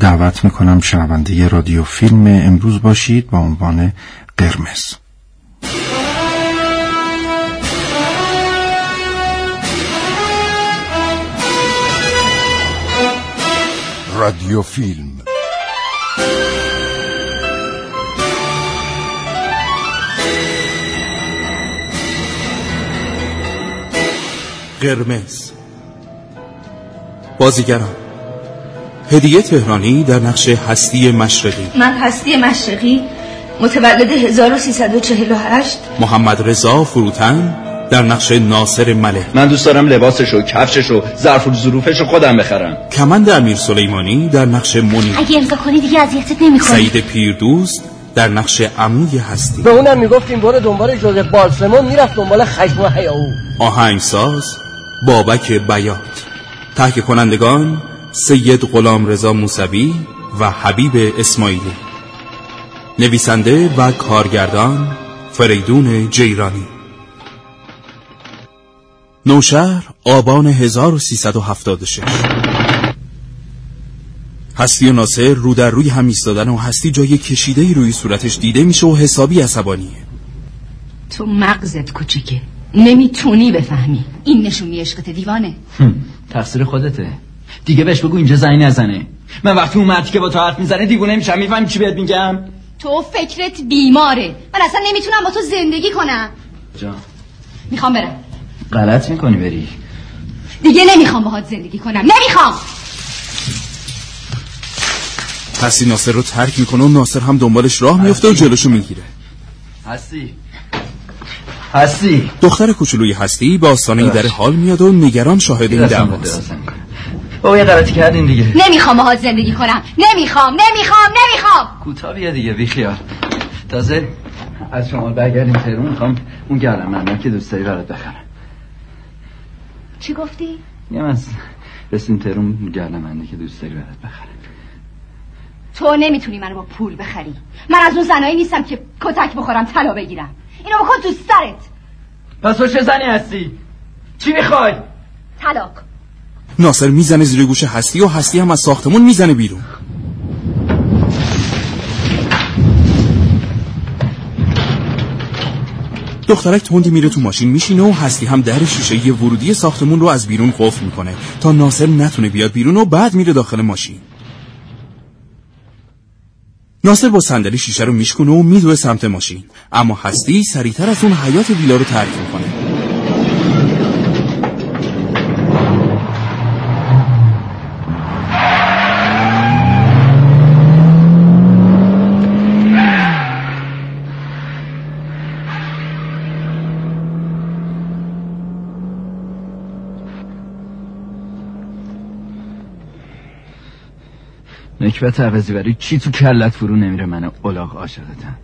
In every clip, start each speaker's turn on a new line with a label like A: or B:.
A: دعوت می‌کنم شنونده رادیو فیلم امروز باشید با عنوان قرمز.
B: رادیو فیلم.
C: قرمز. بازیگران. هدیه تهرانی در نقش هستی مشرقی.
D: من هستی مشرقی متولد 1348
C: محمد رضا فروتن در نقش ناصر مله
E: من دوست دارم لباسشو کفششو ظرف و ظروفشو خودم بخرم.
C: کمند امیر سلیمانی در نقش منی.
D: اگه امضا کنی دیگه اذیتت نمی‌کنه
C: سعید پیردوست در نقش عموی هستی.
F: به اونم می‌گفتیم برو دنبال جوزف بالسمون می‌رفت دنبال خشم و حیاهو
C: آهنگساز بابک بیات. تهیه کنندگان سید غلام رضا موسوی و حبیب اسماعیلی. نویسنده و کارگردان فریدون جیرانی. نوشهر آبان 1376 هستی و ناصر رو در روی هم ایستادن و هستی جای کشیده روی صورتش دیده میشه و حسابی عصبانیه
D: تو مغزت کوچیکه. نمی‌تونی بفهمی. این نشونی عشقت دیوانه.
E: تقصیر خودته. دیگه بهش بگو اینجا زنی نزنه. من وقتی اون مردی که با تو حرف می‌زنه دیوونه میشم. می‌فهمی چی بهت میگم؟
D: تو فکرت بیماره. من اصلا نمی‌تونم با تو زندگی کنم.
E: جان.
D: می‌خوام برم.
E: غلط می‌کنی بری.
D: دیگه نمی‌خوام باهات زندگی کنم. نمی‌خوام.
C: هستی ناصر رو ترک می‌کنه و ناصر هم دنبالش راه میفته و جلوشو می‌گیره.
E: هستی. هستی.
C: دختر کوچولوی هستی با آستانه در حال میاد و نگران شاهد این دعواست.
E: بابا یه غلطی کردین دیگه.
D: نمی‌خوام باهات زندگی کنم. نمی‌خوام نمی‌خوام نمی‌خوام.
E: کوتاه بیا دیگه بی خیال. تازه از شما برگردیم تهرون می‌خوام اون گردم من که دوست داری برات بخرم.
D: چی گفتی؟
E: میگم از رسیم تهرون گردم که دوست داری برات بخرم.
D: تو نمی‌تونی منو با پول بخری. من از اون زنایی نیستم که کتک بخورم طلا بگیرم. اینو بکن تو سرت.
E: پس تو چه زنی هستی؟ چی می‌خوای؟
D: طلاق.
C: ناصر می‌زنه زیر گوش هستی و هستی هم از ساختمون می‌زنه بیرون. دخترک تندی میره تو ماشین میشینه و هستی هم در شیشه یه ورودی ساختمون رو از بیرون قفل می‌کنه تا ناصر نتونه بیاد بیرون و بعد میره داخل ماشین. ناصر با صندلی شیشه رو میشکنه و میدوه سمت ماشین. اما هستی سریعتر از اون حیات ویلا رو ترک می‌کنه.
E: نکبت عوضی برای چی تو کلت فرو نمیره من اولاغ عاشقتم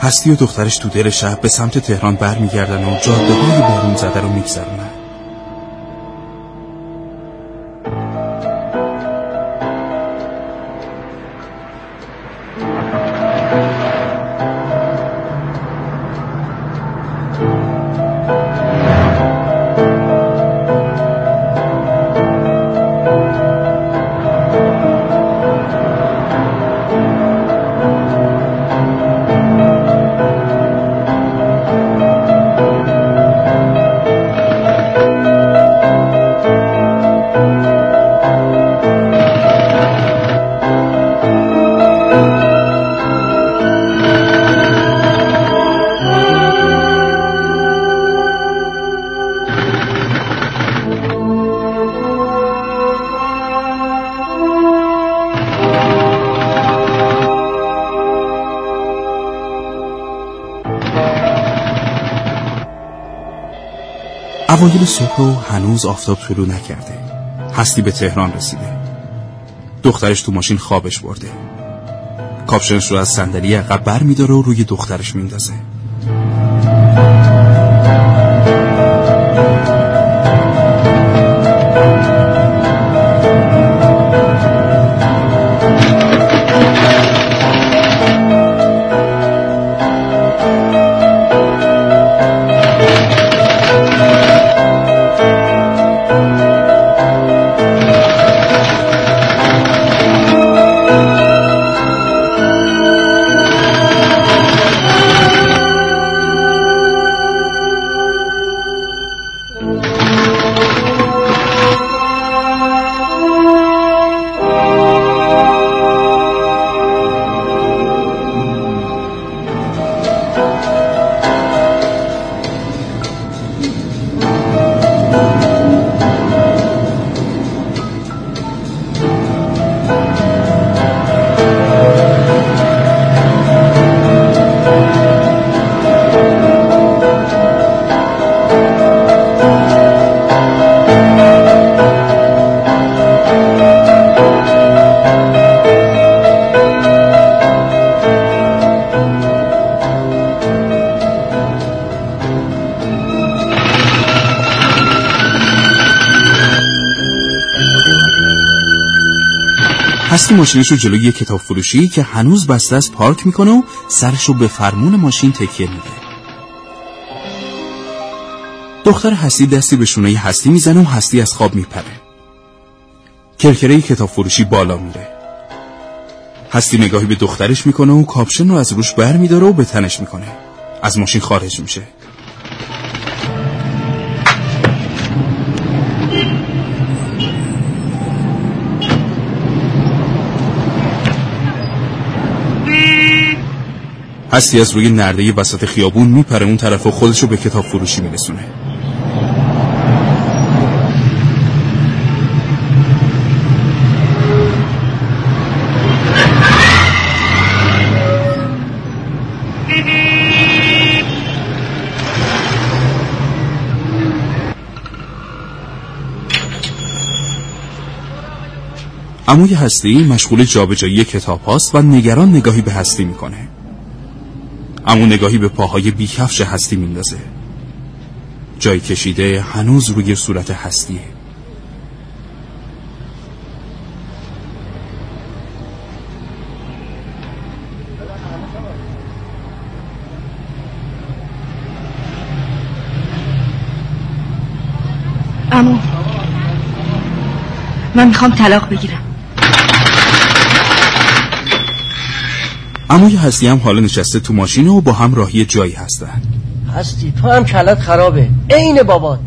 C: هستی و دخترش تو دل شب به سمت تهران برمیگردن و جاده های بارون زده رو میگذرونن. اوایل صبح رو هنوز آفتاب طلوع نکرده. هستی به تهران رسیده. دخترش تو ماشین خوابش برده. کاپشنش رو از صندلی عقب بر میداره و روی دخترش میندازه. هستی ماشینش رو جلوی یه کتاب فروشی که هنوز بسته است پارک می‌کنه و سرش رو به فرمون ماشین تکیه میده. دختر هستی دستی به شونه هستی می‌زنه و هستی از خواب میپره. کرکره کتاب فروشی بالا میره. هستی نگاهی به دخترش می‌کنه و کاپشن رو از روش بر میداره و به تنش می‌کنه. از ماشین خارج میشه. هستی از روی نرده وسط خیابون میپره اون طرف و خودشو به کتاب فروشی میرسونه. عموی هستی مشغول جابجایی کتاب هاست و نگران نگاهی به هستی می‌کنه. اما نگاهی به پاهای بیکفش هستی میندازه. جای کشیده هنوز روی صورت هستیه.
D: امو من می‌خوام طلاق بگیرم.
C: اما یه هستی هم حالا نشسته تو ماشینه و با هم راهی جایی هستن.
F: هستی تو هم کلت خرابه. عین بابات.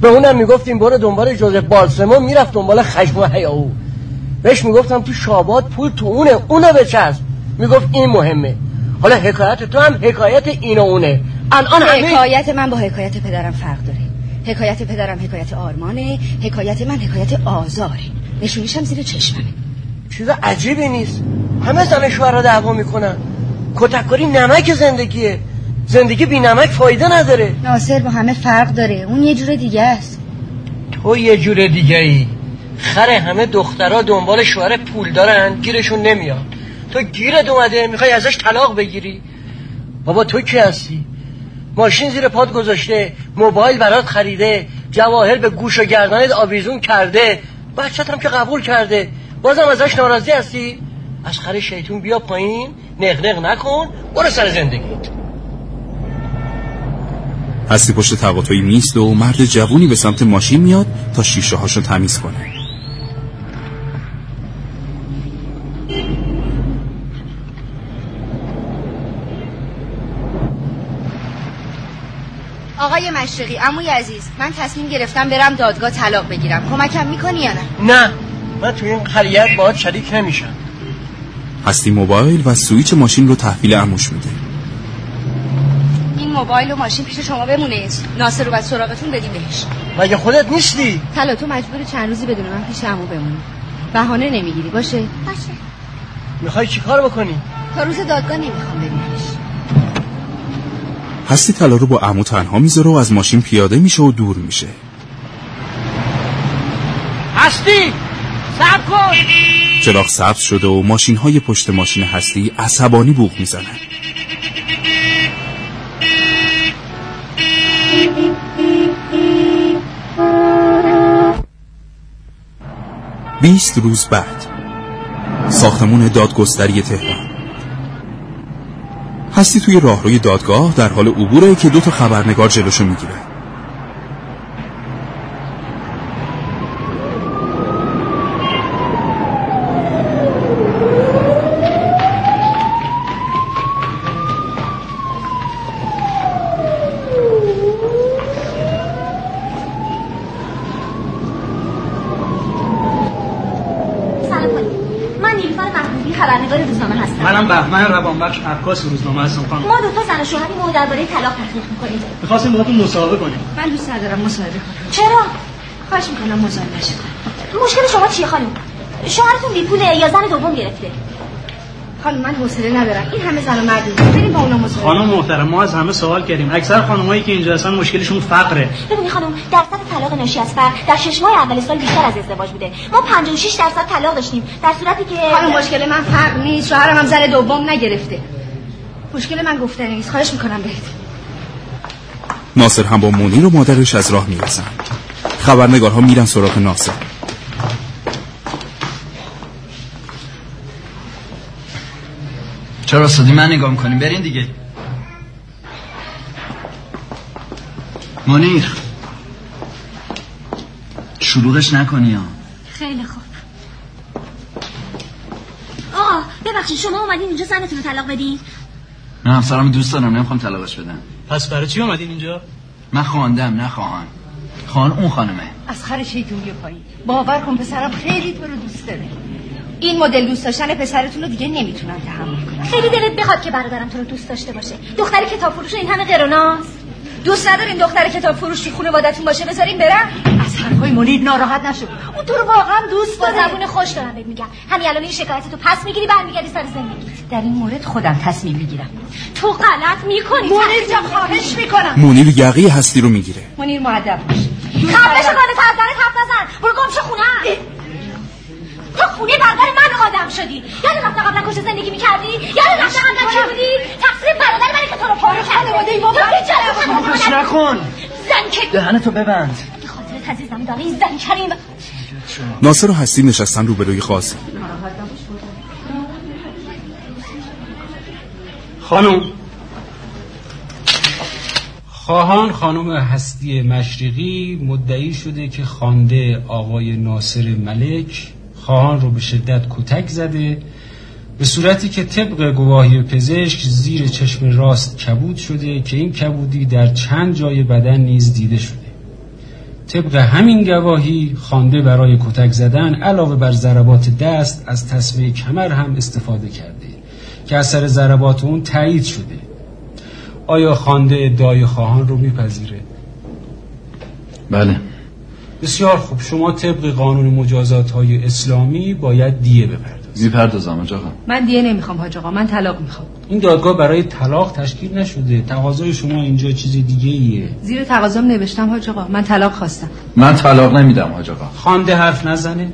F: به اونم می‌گفتیم برو دنبال جوزف بالسمون. می‌رفت دنبال خشم و حیاهو بهش می‌گفتم تو شابات پول تو اونه اونو بچسب. می‌گفت این مهمه. حالا حکایت تو هم حکایت این و اونه. الان همه
D: حکایت من با حکایت پدرم فرق داره. حکایت پدرم حکایت آرمانه حکایت من حکایت آزاره. نشونیشم زیر چشممه.
F: چیز عجیبی نیست. همه زن شوهر را دعوا می‌کنن. کتککاری نمک زندگیه. زندگی بی نمک فایده نداره.
D: ناصر با همه فرق داره. اون یه جور دیگه است.
F: تو یه جور دیگه ای خره همه دخترها دنبال شوهر پول دارن گیرشون نمیاد. تو گیرت اومده می‌خوای ازش طلاق بگیری. بابا تو کی هستی؟ ماشین زیر پاد گذاشته موبایل برات خریده جواهر به گوش و گردنت آویزون کرده. بچت هم که قبول کرده. بازم ازش ناراضی هستی؟ از خر شیطون بیا پایین نقنق نکن برو سر زندگیت
C: هستی پشت تقاطعی نیست و مرد جوونی به سمت ماشین میاد تا شیشه هاشو تمیز کنه.
D: آقای مشرقی عموی عزیز من تصمیم گرفتم برم دادگاه طلاق بگیرم. کمکم می‌کنی یا نه؟
F: نه من تو این قریت باید شریک نمیشم.
C: هستی موبایل و سویچ ماشین رو تحویل عموش میده.
D: این موبایل و ماشین پیش شما بمونه. ناصر رو بعد سراغتون بدیم بهش.
F: مگه خودت نیستی؟
D: طلا تو مجبور چند روزی بدون من پیش عمو بمونی. بهانه نمی‌گیری. باشه؟ باشه.
F: می‌خوای چیکار بکنی؟
D: تا روز دادگاه نمی‌خوام ببینمش
C: هستی طلا رو با عمو تنها می‌ذاره و از ماشین پیاده میشه و دور میشه.
F: هستی! سب کن!
C: چراغ سبز شده و ماشین های پشت ماشین هستی عصبانی بوق می‌زنن. بیست روز بعد ساختمون دادگستری تهران. هستی توی راهروی دادگاه در حال عبوره که دو تا خبرنگار جلوشو می‌گیره
G: سلام کنید من نیلوفر محمودی خبرنگار روزنامه هستم
H: منم بهمن روانبخش عکاس روزنامه هستم خانم.
G: ما دو تا زن و شوهریم و درباره طلاق تحقیق می‌کنیم.
H: می‌خواستیم باهاتون مصاحبه کنیم.
D: من دوست ندارم مصاحبه کنم.
G: چرا؟
D: خواهش می‌کنم مزاحم نشید.
G: مشکل شما چیه خانم؟ شوهرتون بیپوله یا زن دوم گرفته؟
D: خانم من حوصله ندارم. این همه زن و مرد بریم با اونا مصاحبه
H: خانم محترم ما از همه سوال کردیم. اکثر خانمایی که اینجا هستن مشکلشون فقره.
G: ببینی خانم درصد طلاق ناشی از فقر در شش ماه اول سال بیشتر از ازدواج بوده. ما 56 درصد طلاق داشتیم. در صورتی که
D: خانم مشکل من فرق نیست. شوهرم هم زن دوم نگرفته. مشکل من گفتنی نیست. خواهش می‌کنم بهت
C: ناصر هم با مونیر و مادرش از راه می‌رسن خبرنگارها میرن سراغ ناصر.
E: چرا سودی من نگاه می‌کنیم. برین دیگه. منیر شلوغش نکنی ها.
G: خیلی خوب. آقا ببخشید شما اومدین اینجا زنتون رو طلاق بدین؟
E: من همسرم دوست دارم نمی‌خوام طلاقش بدم.
H: پس برای چی اومدین اینجا؟
E: من خواندم نه خواهان. خواهان اون خانمه.
D: از خر شیطونی پایین. باور کن پسرم خیلی تو رو دوست داره. این مدل دوست داشتن پسرتون رو دیگه نمی‌تونم تحمل کنم
G: خیلی دلت بخواد که برادرم تو رو دوست داشته باشه. دختر کتاب فروش این همه قروناست
D: دوست ندارین دختر کتاب فروش تو خونه وادتون باشه بذارین برم از حرفای منید ناراحت نشو. اون تو رو واقعا دوست
G: با
D: داره.
G: زبون خوش دارم بهت میگم. همین الان این شکایت تو پس می‌گیری برمیگردی سر زندگی
D: در این مورد خودم تصمیم می‌گیرم.
G: تو غلط می‌کنی.
D: منیر جان خواهش می‌کنم.
C: منیر یقه هستی رو می‌گیره.
D: منیر مؤدب باش.
G: خفه شو حرف نزن. برو گم شو خونه تو خونه برادر من آدم شدی. یاد رفته قبلا کجا زندگی می‌کردی؟ یاد رفته قبلا کی بودی؟ تقصیر برادر منه که تو رو پاره کرده.
E: خفش
G: چرا
E: نکن
G: زن که
E: دهنتو ببند.
G: به خاطر عزیزم داره این زن کریم.
C: ناصر و هستی نشستن روبروی قاضی
I: خانم. خواهان خانم هستی مشرقی مدعی شده که خانده آقای ناصر ملک خواهان رو به شدت کتک زده به صورتی که طبق گواهی پزشک زیر چشم راست کبود شده که این کبودی در چند جای بدن نیز دیده شده. طبق همین گواهی خوانده برای کتک زدن علاوه بر ضربات دست از تصویه کمر هم استفاده کرده که اثر ضربات اون تایید شده. آیا خوانده ادعای خواهان رو میپذیره؟
E: بله.
I: بسیار خوب. شما طبق قانون مجازات های اسلامی باید دیه بپردازید.
E: می‌پردازم آقا
D: من دیگه نمی‌خوام حاج آقا. من طلاق می‌خوام.
I: این دادگاه برای طلاق تشکیل نشده. تقاضای شما اینجا چیز دیگه ایه
D: زیر تقاضام نوشتم حاج آقا. من طلاق خواستم.
E: من طلاق نمیدم حاج آقا
I: خوانده حرف نزنه.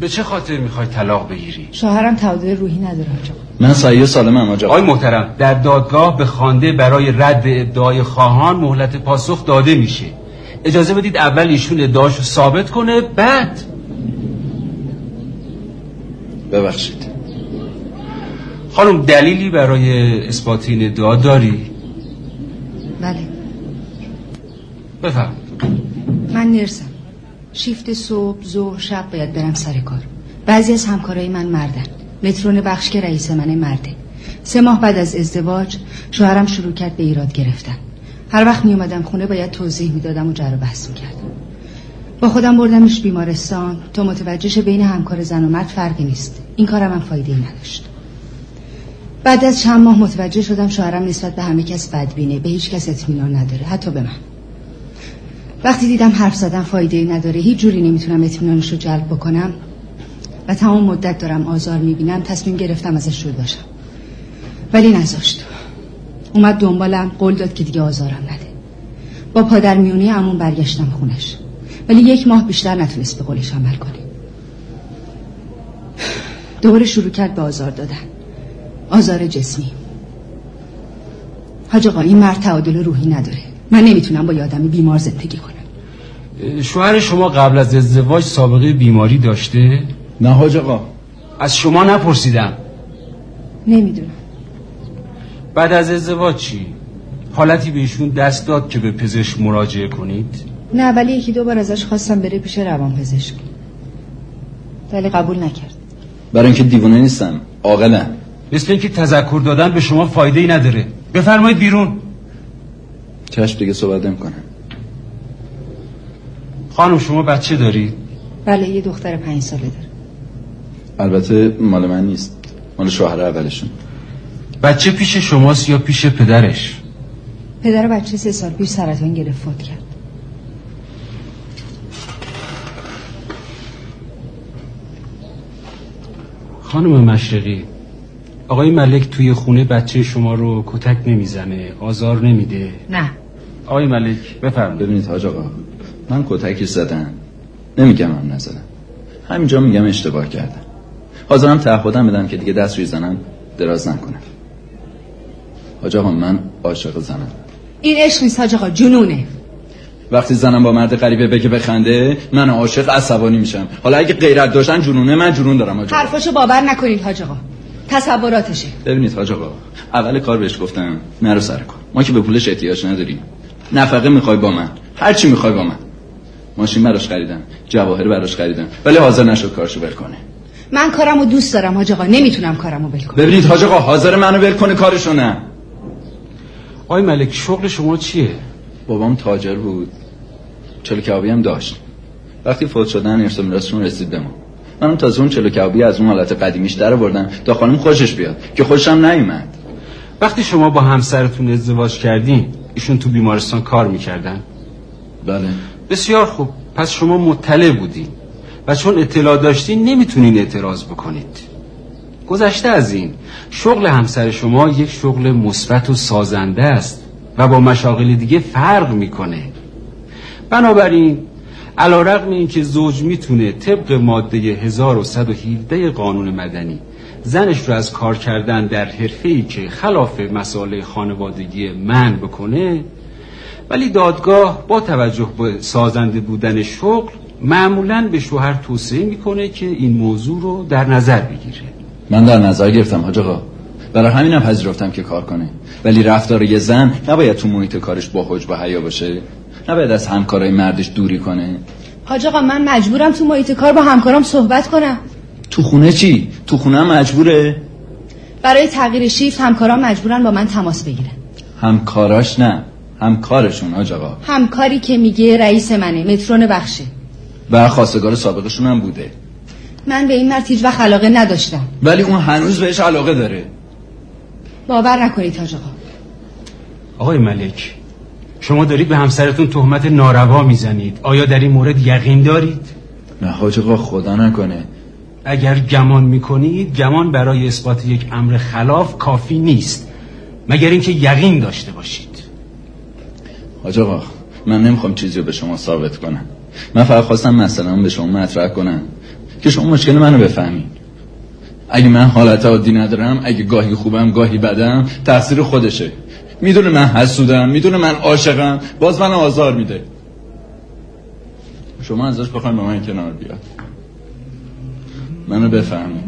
I: به چه خاطر می‌خوای طلاق بگیری؟
D: شوهرم تعادل روحی نداره حاج آقا.
E: من صحیح سالمم حاج آقا
I: آقای محترم در دادگاه به خوانده برای رد ادعای خواهان مهلت پاسخ داده میشه. اجازه بدید اول ایشون ادعاشو ثابت کنه بعد.
E: ببخشید.
I: خانم دلیلی برای اثبات این ادعا داری؟
D: بله.
I: بفرم
D: من نرسم. شیفت صبح ظهر شب باید برم سر کار. بعضی از همکارای من مردن. مترون بخش که رئیس من مرده. سه ماه بعد از ازدواج شوهرم شروع کرد به ایراد گرفتن. هر وقت می اومدم خونه باید توضیح می‌دادم و جر و بحث می‌کردم. با خودم بردمش بیمارستان تا متوجهش بین همکار زن و مرد فرقی نیست. این کارم هم فایده ای نداشت. بعد از چند ماه متوجه شدم شوهرم نسبت به همه کس بدبینه به هیچ کس اطمینان نداره حتی به من. وقتی دیدم حرف زدن فایده ای نداره هیچ جوری نمی‌تونم اطمینانش رو جلب بکنم و تمام مدت دارم آزار می‌بینم تصمیم گرفتم ازش جدا باشم. ولی نذاشت. اومد دنبالم قول داد که دیگه آزارم نده. با پادر میونی همون برگشتم خونش. ولی یک ماه بیشتر نتونست به قولش عمل کنه. دوباره شروع کرد به آزار دادن. آزار جسمی. حاج آقا این مرد تعادل روحی نداره. من نمی‌تونم با یه آدمی بیمار زندگی کنم.
I: شوهر شما قبل از ازدواج سابقه بیماری داشته؟
E: نه حاج آقا.
I: از شما نپرسیدم.
D: نمی‌دونم.
I: بعد از ازدواج چی؟ حالتی بهشون دست داد که به پزشک مراجعه کنید؟
D: نه ولی یکی دو بار ازش خواستم بره پیش روان پزشک ولی قبول نکرد.
E: برای اینکه دیوانه نیستم عاقلم.
I: مثل اینکه تذکر دادن به شما فایده ای نداره. بفرمایید بیرون.
E: چشم دیگه صحبت نمی‌کنم
I: خانم شما بچه داری؟
D: بله یه دختر پنج ساله داره
E: البته مال من نیست. مال شوهر اولشون.
I: بچه پیش شماست یا پیش پدرش؟
D: پدر بچه سه سال پیش سرطان گرفت فوت کرد.
I: خانم مشرقی آقای ملک توی خونه بچه شما رو کتک نمی‌زنه آزار نمیده.
D: نه.
I: آقای ملک بفرمایید.
E: ببینید حاج آقا من کتکی زدم نمیگم هم نزدم. همینجا میگم اشتباه کردم. حاضرم تعهدم بدم که دیگه دست روی زنم دراز نکنم. حاج آقا من عاشق زنم.
D: این عشق نیست حاج آقا جنونه.
E: وقتی زنم با مرد غریبه بگه بخنده من عاشق عصبانی میشم. حالا اگه غیرت داشتن جنونه من جنون دارم حاج آقا
D: حرفاشو باور نکنید حاج آقا. تصوراتشه.
E: ببینید حاج آقا اول کار بهش گفتم نرو سر کار. ما که به پولش احتیاج نداریم. نفقه می‌خوای با من. هر چی می‌خوای با من. ماشین براش خریدم جواهر براش خریدم ولی حاضر نشد کارشو ول کنه.
D: من کارمو دوست دارم حاج آقا نمی‌تونم کارمو ول کنم.
E: ببینید حاج آقا حاضر منو ول کنه کارشو نه.
I: آقای ملک شغل شما چیه؟
E: بابام تاجر بود. چلو کبابی هم داشت. وقتی فوت شدن ارث میراثشون رسید به ما. منم تازه اون چلو کبابی از اون حالت قدیمیش در بردم تا خانم خوشش بیاد که خوشم نیومد.
I: وقتی شما با همسرتون ازدواج کردین ایشون تو بیمارستان کار می‌کردن؟
E: بله.
I: بسیار خوب. پس شما مطلع بودین و چون اطلاع داشتین نمی‌تونین اعتراض بکنید. گذشته از این. شغل همسر شما یک شغل مثبت و سازنده است و با مشاغل دیگه فرق می‌کنه. بنابراین علا رقم این که زوج می‌تونه طبق ماده 1117 قانون مدنی زنش رو از کار کردن در حرفه‌ای که خلاف مسائل خانوادگی من بکنه ولی دادگاه با توجه به سازنده بودن شغل معمولا به شوهر توصیه می‌کنه که این موضوع رو در نظر بگیره.
E: من در نظر گرفتم حاج آقا. برای همینم پذیرفتم که کار کنه. ولی رفتار یه زن نباید تو محیط کارش با حجب و حیا باشه. نباید از همکارای مردش دوری کنه.
D: حاج آقا من مجبورم تو محیط کار با همکارام صحبت کنم.
E: تو خونه چی؟ تو خونه هم مجبوره؟
D: برای تغییر شیفت همکارام مجبورن با من تماس بگیرن.
E: همکاراش نه همکارشون حاج آقا.
D: همکاری که میگه رئیس منه مترون بخشه.
E: و خواستگار سابقشون هم بوده.
D: من به این مرد هیچ وقت علاقه نداشتم.
E: ولی اون هنوز بهش علاقه داره.
D: باور نکنید حاج آقا.
I: آقای ملک شما دارید به همسرتون تهمت ناروا می‌زنید. آیا در این مورد یقین دارید؟
E: نه حاج آقا خدا نکنه.
I: اگر گمان می‌کنید گمان برای اثبات یک امر خلاف کافی نیست. مگر اینکه یقین داشته باشید.
E: حاج آقا من نمی‌خوام چیزی رو به شما ثابت کنم. من فقط خواستم مثلا به شما مطرح کنم. که شما مشکل منو بفهمید. اگه من حالت عادی ندارم اگه گاهی خوبم گاهی بدم تقصیر خودشه. می‌دونه من حسودم می‌دونه من عاشقم. باز من آزار میده. شما ازش بخوایم با من کنار بیاد. منو بفهمید.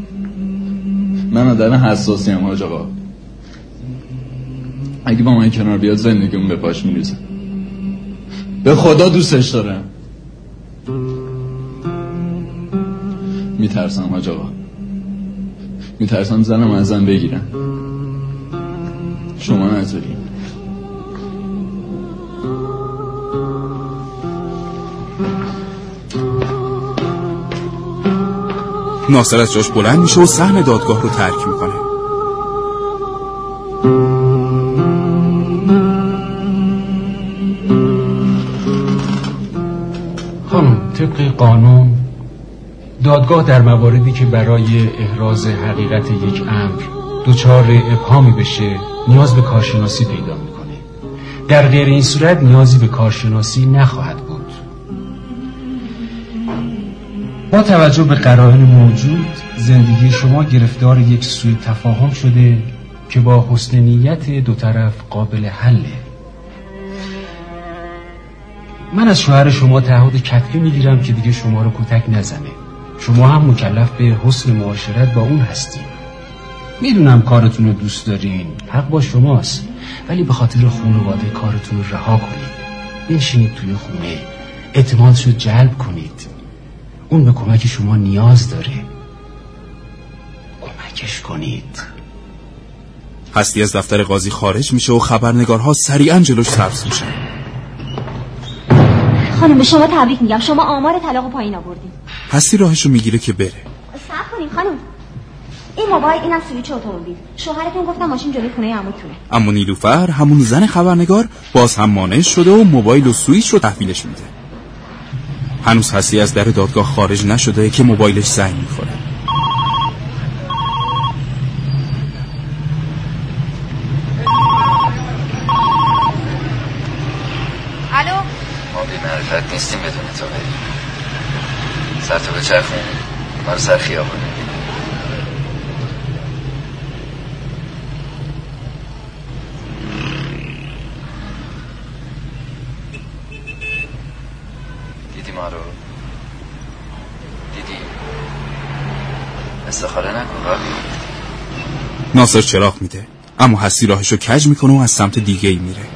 E: من آدم حساسی هم حاج آقا. اگه با من کنار بیاد زندگیمون به پاش میریزه. به خدا دوستش دارم. میترسم حاج آقا میترسم زنم ازم بگیرم. شما نذاریم
C: ناصر از جاش بلند میشه و سهم دادگاه رو ترک می‌کنه.
I: خانم طبق قانون دادگاه در مواردی که برای احراز حقیقت یک امر دچار ابهامی بشه نیاز به کارشناسی پیدا می‌کنه. در غیر این صورت نیازی به کارشناسی نخواهد بود. با توجه به قرائن موجود زندگی شما گرفتار یک سوء تفاهم شده که با حسن نیت دو طرف قابل حله. من از شوهر شما تعهد کتبی می‌گیرم که دیگه شما رو کتک نزنه. شما هم مکلف به حسن معاشرت با اون هستیم می‌دونم کارتون رو دوست دارین. حق با شماست. ولی به خاطر خانواده کارتون رو رها کنید. بنشینید توی خونه. اعتمادش رو جلب کنید. اون به کمک شما نیاز داره. کمکش کنید.
C: هستی از دفتر قاضی خارج میشه و خبرنگارها سریعا جلوش سبز میشن.
G: خانم به شما تبریک میگم. شما آمار طلاق پایین آوردین.
C: هستی راهشو می‌گیره که بره.
G: صبر کنین خانم. این موبایل اینم سویچ اتومبیل. شوهرتون گفتم ماشین جلوی خونه عموتونه.
C: اما نیلوفر همون زن خبرنگار باز هم مانع شده و موبایل و سویچ رو تحویلش میده. هنوز هستی از در دادگاه خارج نشده که موبایلش زنگ می‌خوره
D: الو
E: ما بی معرفت نیستیم بدون تو بریم ما رو سر خیابونه دیدی ما رو؟ دیدی. استخاره نکن
C: ناصر چراغ میده. اما هستی راهشو کج می‌کنه و از سمت دیگه ای میره.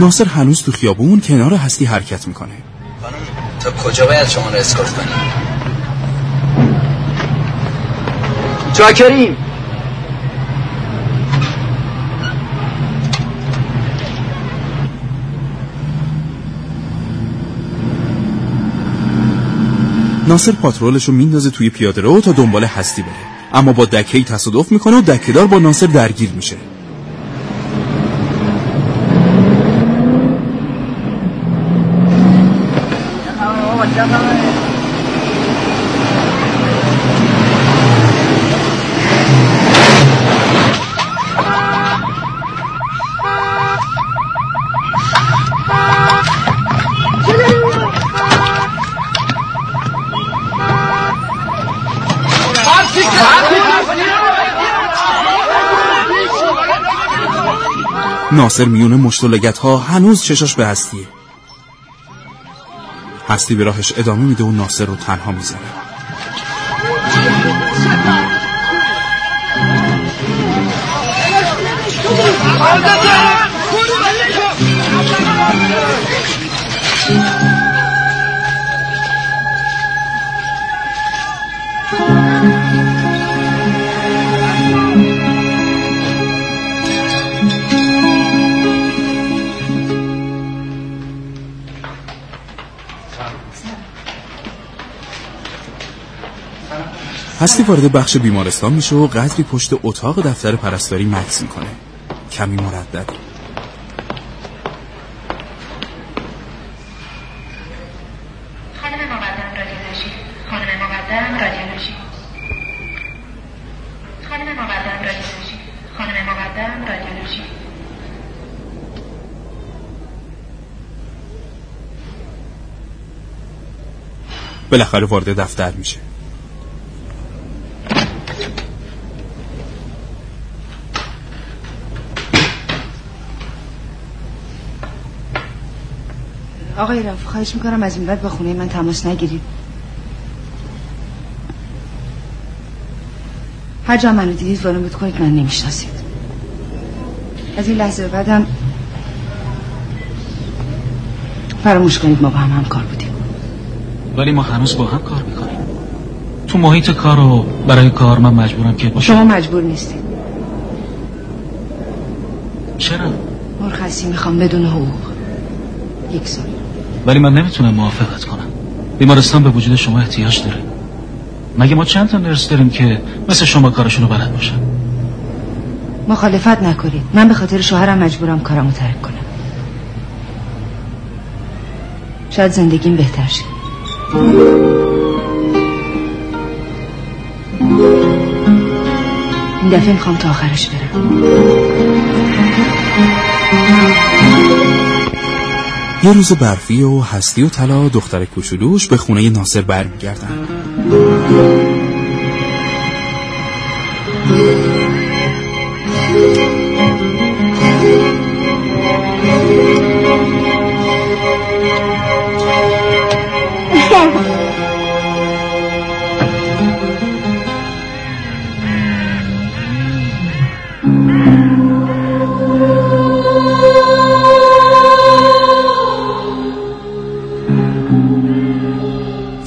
C: ناصر هنوز تو خیابون کنار هستی حرکت می‌کنه.
E: خانم تا کجا باید شما رو اسکورت کنیم؟ چاکریم
C: ناصر پاترولش رو میندازه توی پیاده رو تا دنبال هستی بره. اما با دکهی تصادف می‌کنه و دکهدار با ناصر درگیر میشه. ناصر میونه مشت و ها هنوز چشاش به هستیه. هستی به راهش ادامه میده و ناصر رو تنها می‌زنه هستی وارد بخش بیمارستان میشه و قدری پشت اتاق دفتر پرستاری مکس می‌کنه. کمی مردد. بالاخره وارد دفتر میشه.
D: آقای رف خواهش می‌کنم از این بعد با خونه من تماس نگیرید. هر جا منو دیدید وارد کنید من نمی‌شناسید. از این لحظه به بعدم فراموش کنید ما با هم همکار بودیم.
J: ولی ما هنوز با هم کار می‌کنیم. تو محیط کار و برای کار من مجبورم که باشم.
D: شما مجبور نیستید.
J: چرا؟
D: مرخصی می‌خوام بدون حقوق. یک سال.
J: ولی من نمی‌تونم موافقت کنم. بیمارستان به وجود شما احتیاج داره. مگه ما چند تا نرس داریم که مثل شما کارشونو بلد باشن؟
D: مخالفت نکنید. من به خاطر شوهرم مجبورم کارمو ترک کنم. شاید زندگیم بهتر شه. این دفعه می‌خوام تا آخرش برم.
C: یه روز برفی و هستی و طلا دختر کوچولوش به خونه ناصر برمیگردن.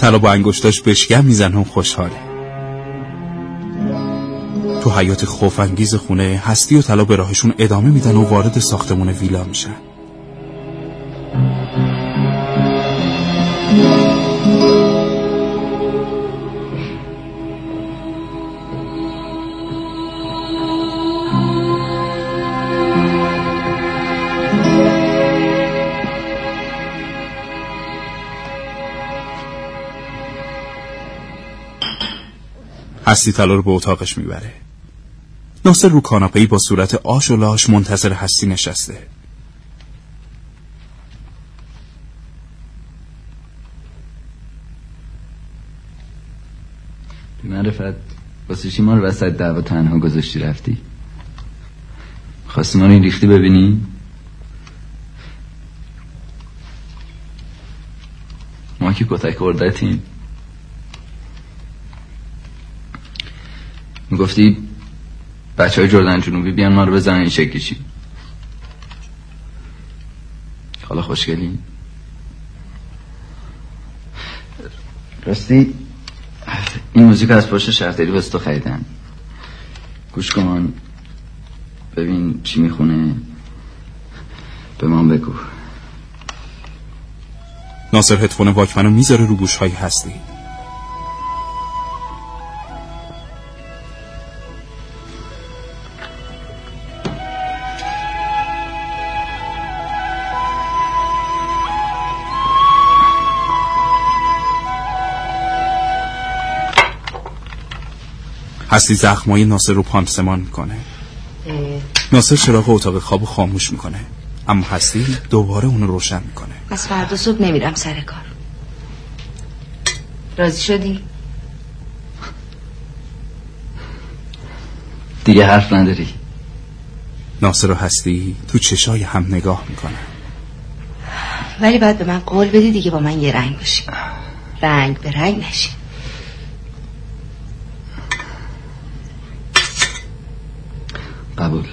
C: طلا با انگشتاش بشکم می‌زنه خوشحاله. تو حیات خوفانگیز خونه هستی و طلا به راهشون ادامه میدن و وارد ساختمون ویلا میشن. هستی طلا رو به اتاقش می‌بره. ناصر رو کاناپه با صورت آش و لاش منتظر هستی نشسته.
E: معرفت واسه چی ما رو وسط دعوا تنها گذاشتی رفتی؟ خواستی ما رو این ریختی ببینی؟ ما که کتک اردتیم می‌گفتی بچه های جردن جنوبی بیان ما رو بزنن این شکلی حالا خوشگلی؟ راستی این موزیک از پشت شهرداری واسه تو خریدم. گوش کن. ببین چی می‌خونه. به من بگو.
C: ناصر هدفون واکمنو می‌ذاره رو گوش های هستی. هستی زخمای ناصر رو پانسمان می‌کنه. ناصر چراغ اتاق خواب رو خاموش می‌کنه. اما هستی دوباره اونو روشن می‌کنه.
D: از فردا صبح نمیرم سر کار. راضی شدی؟
E: دیگه حرف نداری.
C: ناصر و هستی تو چشای هم نگاه می‌کنه.
D: ولی باید به من قول بدی دیگه با من یه رنگ باشی. رنگ به رنگ نشی
E: قبول.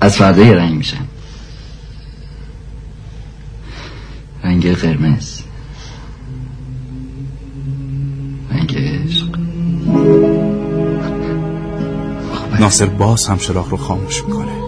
E: از فردا یه رنگ میشم. رنگ قرمز. رنگ عشق.
C: ناصر باز هم چراغ رو خاموش می‌کنه.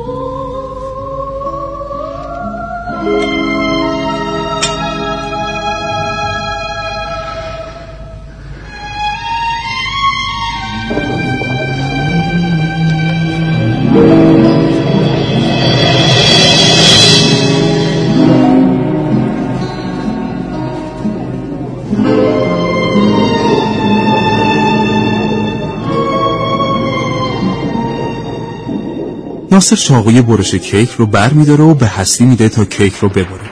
C: ناصر چاقوی برش کیک رو بر میداره و به هستی میده تا کیک رو ببره.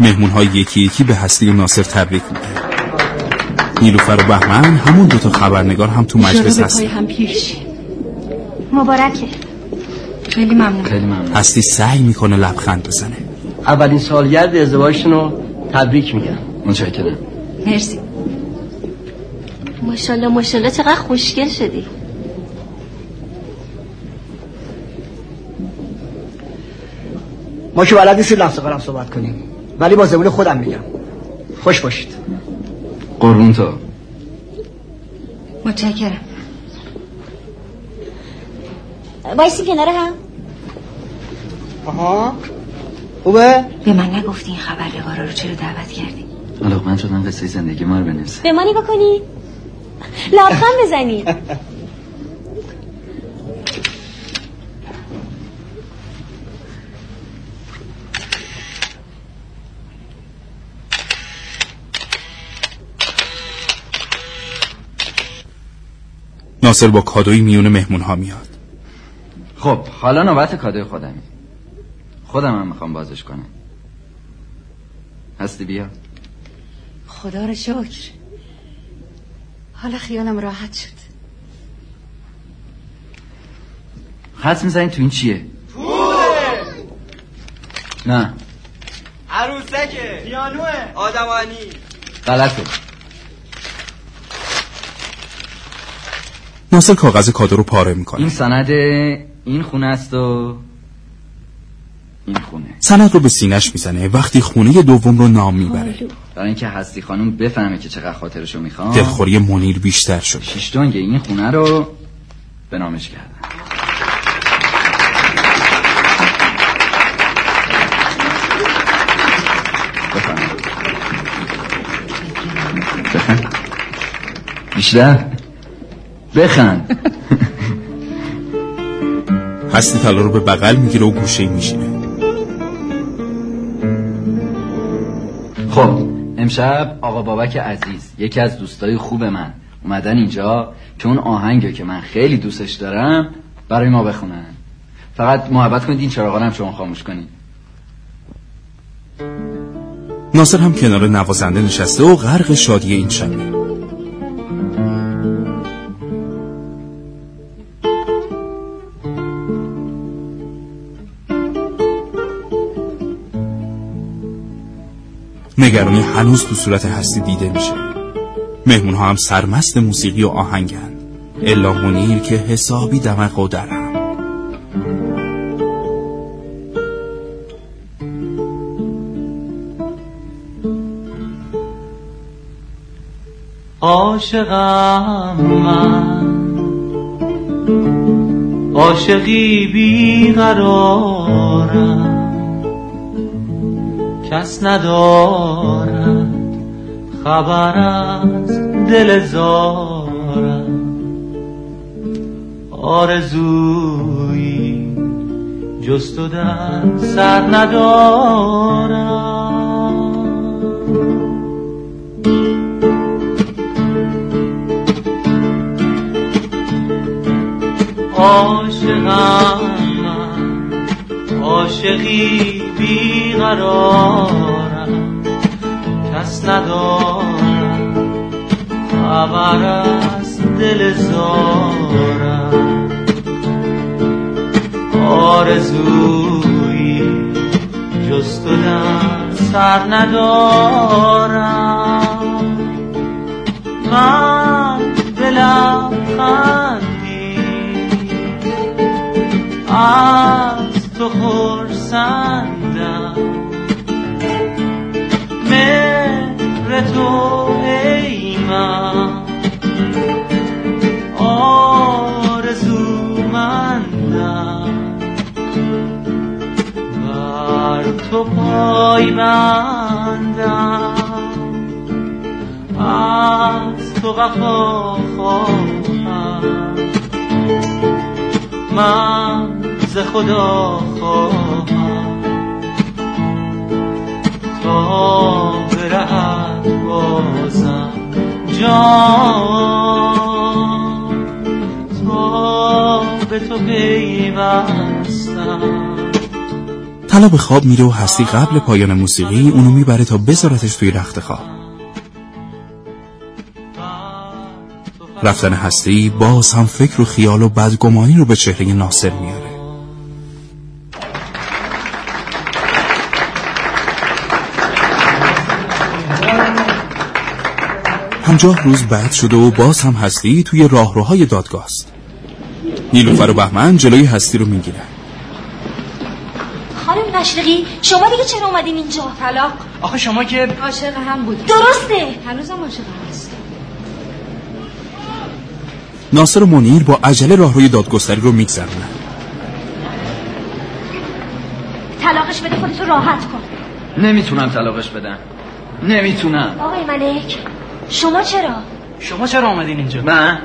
C: مهمون های یکی یکی به هستی و ناصر تبریک میده نیلوفر و بهمن همون دوتا خبرنگار هم تو مجلس هستن.
D: هم پیش
G: مبارکه.
D: خیلی ممنون.
E: خیلی ممنون.
C: هستی سعی می‌کنه لبخند بزنه.
F: اولین سالگرد ازدواجتون رو تبریک میگم.
E: متشکرم.
D: مرسی.
G: ماشاءالله ماشاءالله چقدر خوشگل شدی.
F: ما که بلد نیستیم لفظ قلم صحبت کنیم. ولی با زبون خودم میگم. خوش باشید.
E: قربون تو.
D: متشکرم.
G: وایسی کنار هم.
F: آها. خوبه؟
D: به من نگفتی این خبرنگارا رو چرا دعوت کردی؟
E: علاقمند شدن قصه زندگی ما رو بنویسه
G: به ما نگاه کنی. لبخند بزنی.
C: ناصر با کادوی میون مهمون ها میاد.
E: خب حالا نوبت کادوی خودمی. خودم هم می‌خوام بازش کنم. هستی بیا.
D: خدا رو شکر. حالا خیالم راحت شد.
E: خط می‌زنی تو این چیه؟ نه.
K: عروسکه پیانوه آدمانی.
E: غلطه.
C: ناصر کاغذ کادو رو پاره می‌کنه.
E: این سند این خونه است و این خونه.
C: سند رو به سینش می‌زنه. وقتی خونه دوم رو نام می‌بره.
E: برای اینکه هستی خانم بفهمه که چقدر خاطرشو می‌خوام.
C: دلخوری منیر بیشتر شد.
E: شیشتونگ این خونه رو به نامش کردم بفرمایید. بخند بیشتر؟ بخند.
C: هستی طلا رو به بغل می‌گیره و گوشه میشینه.
E: خب امشب آقا بابک عزیز یکی از دوستای خوب من اومدن اینجا که اون آهنگی که من خیلی دوستش دارم برای ما بخونن. فقط محبت کنید این چراغا رو هم شما خاموش کنید.
C: ناصر هم کنار نوازنده نشسته و غرق شادی این شبه نگرانی هنوز تو صورت هستی دیده میشه. مهمون ها هم سرمست موسیقی و آهنگن. الا منیر که حسابی دمق و درم.
L: عاشقم من. عاشقی بیقرارم. کس ندارد خبر از دل زارم آرزویی جست و در سر ندارم عاشقم عاشقی بیقرارم. کس ندارم. خبر از دل زارم. آرزویی جست و در سر ندارم. من خندی. از تو خرسندم مهر تو ای من. آرزومندم. بر تو پای بندم. از تو وفا خواهم. من ز خدا خواهم. تا برهد بازم جان. تا به تو پیوستم.
C: طلا به خواب میره و هستی قبل پایان موسیقی اونو می‌بره تا بذارتش توی رخت خواب. رفتن هستی باز هم فکر و خیال و بدگمانی رو به چهره ناصر میاره. پنجاه روز بعد شده و باز هم هستی توی راهروهای دادگاه است. نیلوفر و بهمن جلوی هستی رو می‌گیرن.
G: خانم مشرقی شما دیگه چرا اومدین اینجا؟
D: طلاق.
H: آخه شما که
D: عاشق هم بود
G: درسته.
D: هنوزم عاشق هست
C: ناصر و منیر با عجله راهروی دادگستری رو میگذرونن.
G: طلاقش بده خودتو راحت کن.
E: نمی‌تونم طلاقش بدم نمی‌تونم
G: آقای ملک. شما چرا؟
H: شما چرا اومدین اینجا؟
E: من؟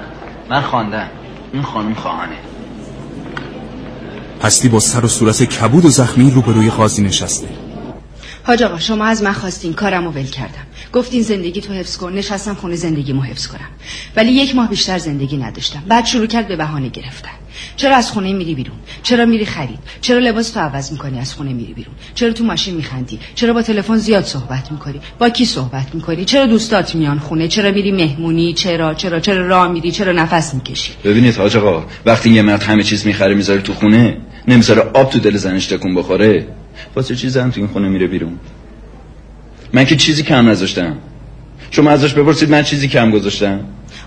E: من خواندم. این خانم خواهانه.
C: هستی با سر و صورت کبود و زخمی روبروی قاضی نشسته.
D: حاج آقا شما از من خواستین کارمو ول کردم. گفتین زندگی تو حفظ کن. نشستم خونه زندگیمو حفظ کنم. ولی یک ماه بیشتر زندگی نداشتم. بعد شروع کرد به بهانه گرفتن. چرا از خونه میری بیرون؟ چرا میری خرید؟ چرا لباس تو عوض می‌کنی از خونه میری بیرون؟ چرا تو ماشین میخندی؟ چرا با تلفن زیاد صحبت می‌کنی؟ با کی صحبت می‌کنی؟ چرا دوستات میان خونه؟ چرا میری مهمونی؟ چرا؟ چرا؟ چرا راه میری؟ چرا نفس می‌کشی؟
E: ببینید حاج آقا وقتی یه مرد همه چیز می‌خره می‌ذاره تو خونه نمی‌ذاره آب تو دل زنش تکون بخوره. واسه چیز هم تو این خونه میره بیرون؟ من که چیزی کم نذاشتم. شما ازش بپرسید من چیزی کم گذاشتم.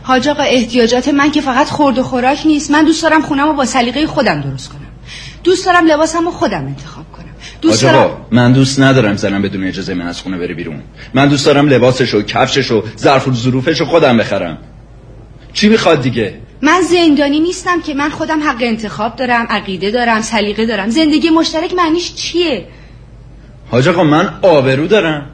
D: حاج آقا احتیاجات من که فقط خورد و خوراک نیست. من دوست دارم خونم رو با سلیقه خودم درست کنم. دوست دارم لباسم رو خودم انتخاب کنم. دوست دارم
E: آقا من دوست ندارم زنم بدون اجازه من از خونه بره بیرون. من دوست دارم لباسش و کفشش و ظرف و ظروفش رو خودم بخرم. چی می‌خواد دیگه؟
D: من زندانی نیستم که من خودم حق انتخاب دارم عقیده دارم سلیقه دارم. زندگی مشترک معنیش چیه؟
E: حاج آقا من آبرو دارم.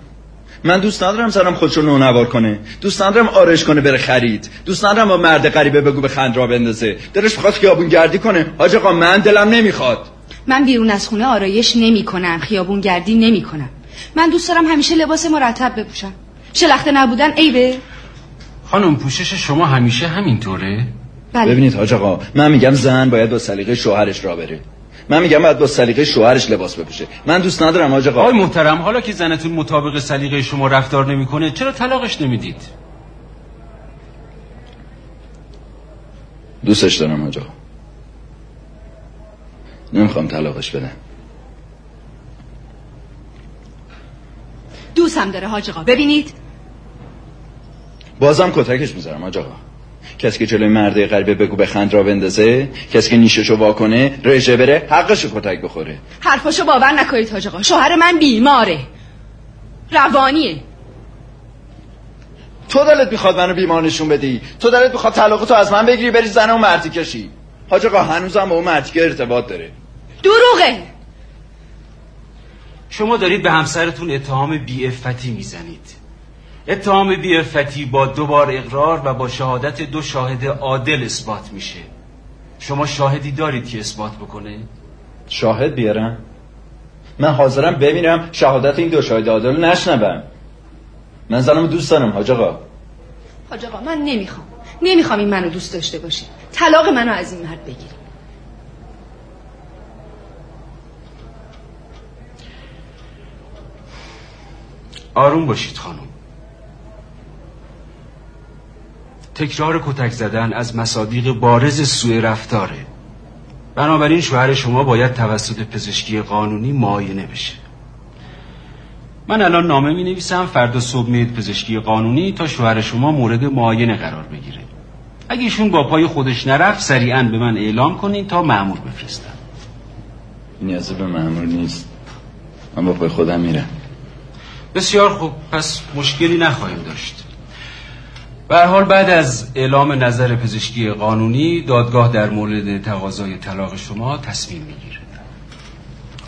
E: من دوست ندارم سرم خودش رو نونوار کنه. دوست ندارم آرش کنه بره خرید. دوست ندارم با مرد غریبه بگو به خند را بندازه. دلش بخواد خیابون گردی کنه. حاج آقا من دلم نمی‌خواد.
D: من بیرون از خونه آرایش نمی کنم خیابون گردی نمی کنم من دوست دارم همیشه لباس مرتب بپوشم. شلخته نبودن عیبه.
I: خانم پوشش شما همیشه همینطوره؟
D: بله.
E: ببینید حاج آقا من میگم زن باید با سلیقه شوهرش را بره. من میگم باید با سلیقه شوهرش لباس بپوشه. من دوست ندارم حاج آقا.
I: آقای محترم حالا که زنتون مطابق سلیقه شما رفتار نمی‌کنه چرا طلاقش نمی‌دید؟
E: دوستش دارم حاج آقا. نمی‌خوام طلاقش بدم.
D: دوستم داره حاج آقا. ببینید.
E: بازم کتکش می‌ذارم حاج آقا. کسی که جلوی مرده غریبه بگو بخند را بندازه کسی که نیششو وا کنه رژه بره حقشو کتک بخوره.
D: حرفاشو باور نکنید حاج آقا شوهر من بیماره. روانیه.
E: تو دلت می‌خواد منو بیمار نشون بدی؟ تو دلت می‌خواد طلاق تو از من بگیری بری زن اون مرتی کشی. حاج آقا هنوزم با اون مرتی ارتباط داره.
D: دروغه.
I: شما دارید به همسرتون اتهام بیعفتی می‌زنید. اتهام بیعفتی با دو بار اقرار و با شهادت دو شاهد عادل اثبات میشه. شما شاهدی دارید که اثبات بکنه؟
E: شاهد بیارم؟ من حاضرم ببینم شهادت این دو شاهد عادل نشنوم. من زنم دوست دارم حاج آقا.
D: حاج آقا من نمی‌خوام. نمی‌خوام این منو دوست داشته باشی. طلاق منو از این مرد بگیری.
I: آروم باشید خانم. تکرار کتک زدن از مصادیق بارز سوء رفتاره. بنابراین شوهر شما باید توسط پزشکی قانونی معاینه بشه. من الان نامه می نویسم فردا صبح میید پزشکی قانونی تا شوهر شما مورد معاینه قرار بگیره. اگه ایشون با پای خودش نرفت سریعا به من اعلام کنین تا معمور بفرستم.
E: نیازی به معمول نیست. من با پای خودم میرم.
I: بسیار خوب. پس مشکلی نخواهیم داشت. به حال بعد از اعلام نظر پزشکی قانونی دادگاه در مورد تقاضای طلاق شما تصمیم می‌گیره.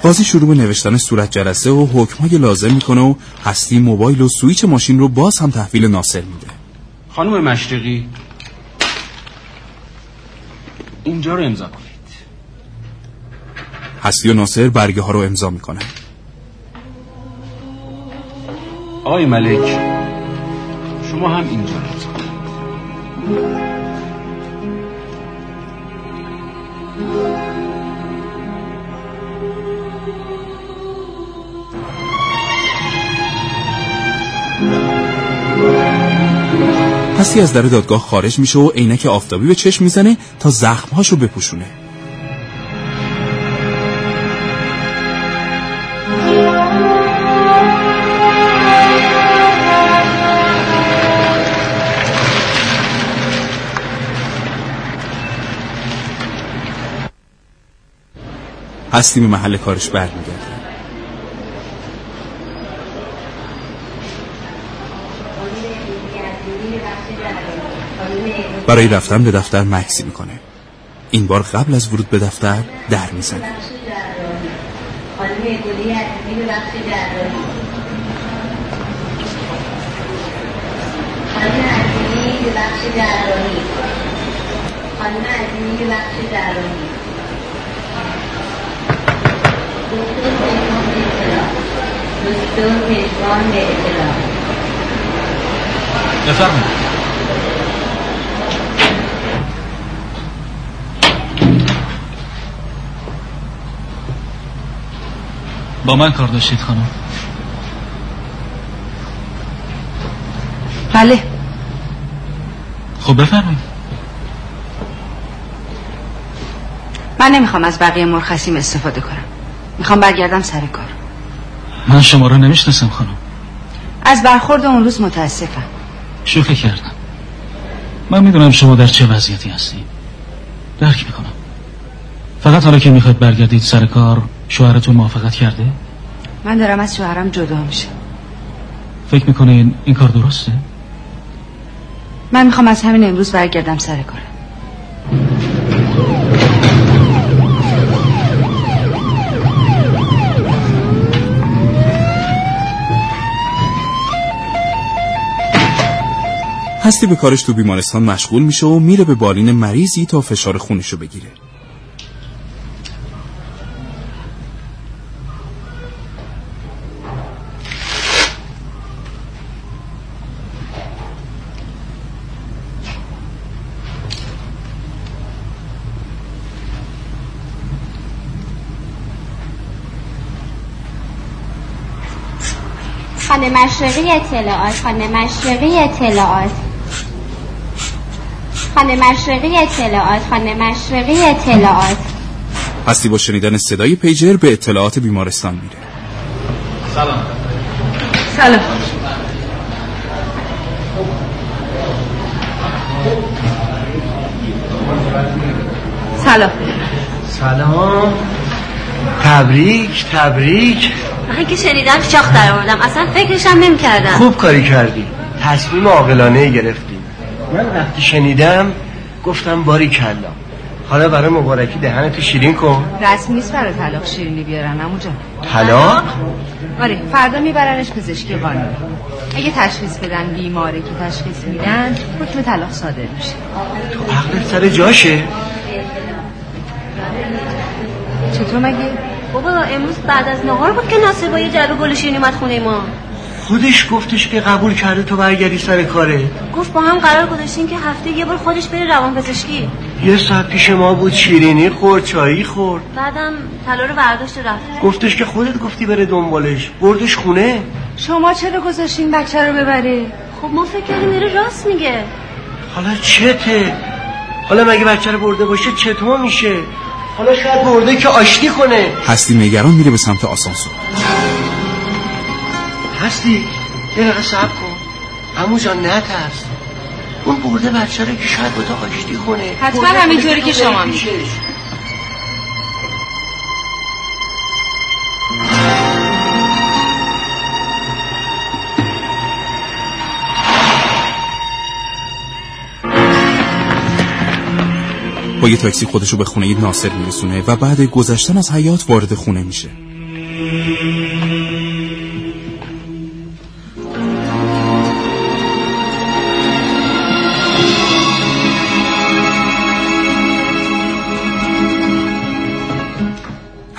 C: قاضی شروع به نوشتن صورت جلسه و حکمهای لازم می‌کنه و هستی موبایل و سویچ ماشین رو باز هم تحویل ناصر میده.
I: خانم مشرقی اینجا رو امضا کنید.
C: هستی و ناصر برگه ها رو امضا می‌کنن.
I: آقای ملک شما هم اینجا. رو
C: هستی از در دادگاه خارج میشه و عینک آفتابی به چشم می‌زنه تا زخمهاشو بپوشونه. هستی به محل کارش برمیگرده برای رفتن به دفتر مکسی می‌کنه. این بار قبل از ورود به دفتر در می‌زنه.
M: خانم گلی عزیزی به بخش جراحی خانم عزیزی به بخش جراحی خانم عزیزی به بخش جراحی دکتر پژمان به اطلاع دکتر پژمان به اطلاع
J: بفرمایید با من کار داشتید خانم
D: بله
J: خب بفرمایید
D: من نمی‌خوام از بقیه مرخصیم استفاده کنم می‌خوام برگردم سر کار.
J: من شما رو نمی‌شناسم خانم.
D: از برخورد اون روز متاسفم.
J: شوخی کردم. من می‌دونم شما در چه وضعیتی هستید. درک می‌کنم. فقط حالا که می‌خواید برگردید سر کار شوهرتون موافقت کرده؟
D: من دارم از شوهرم جدا میشم.
J: فکر می‌کنین این کار درسته؟
D: من می‌خوام از همین امروز برگردم سر کارم
C: هستی به کارش تو بیمارستان مشغول میشه و میره به بالین مریضی تا فشار خونشو بگیره.
N: خانه مشرقی اطلاعات خانه مشرقی اطلاعات. خانه مشرقی اطلاعات خانه مشرقی اطلاعات.
C: هستی با شنیدن صدای پیجر به اطلاعات بیمارستان میره.
J: سلام.
D: سلام. سلام.
F: سلام. تبریک تبریک.
G: من که شنیدم شاخ در آوردم اصلا فکرشم نمی کردم
F: خوب کاری کردی. تصمیم عاقلانه گرفتی. من وقتی شنیدم گفتم باری کلا. حالا برای مبارکی دهنتو شیرین کن.
D: رسمی نیست برای طلاق شیرینی بیارن امو جان.
F: طلاق؟
D: آره فردا میبرنش پزشکی قانونی اگه تشخیص بدن بیماره که تشخیص میدن حکم طلاق صادر میشه.
F: تو عقلت سر جاشه.
D: چطور مگه؟
G: بابا امروز بعد از نهار بود که ناصر با یه جلو گل شیرینی اومد خونه ما.
F: خودش گفتش که قبول کرده تو برگردی سر کاره.
G: گفت با هم قرار گذاشتیم که هفته یه بار خودش بره روان پزشکی
F: یه ساعت پیش ما بود شیرینی خورد چایی خورد.
G: بعدم طلا رو برداشت رفت.
F: گفتش که خودت گفتی بره دنبالش. بردش خونه.
D: شما چرا گذاشتین بچه رو ببره؟
G: خب ما فکر کردیم میره راست میگه.
F: حالا چته؟ حالا مگه بچه رو برده باشه چطور میشه؟ حالا شاید برده که آشتی کنه.
C: هستی نگران میره به سمت آسانسور.
F: هستی؟ یه دقیقه صبر کن. امو جان نترس اون برده بچه رو که شاید با تو آشتی کنه.
D: حتما همینطوری
F: خودش
D: که
F: رو
D: شما.
F: پیشش.
C: با یه تاکسی خودشو به خونه ناصر میرسونه و بعد گذشتن از حیات وارد خونه میشه.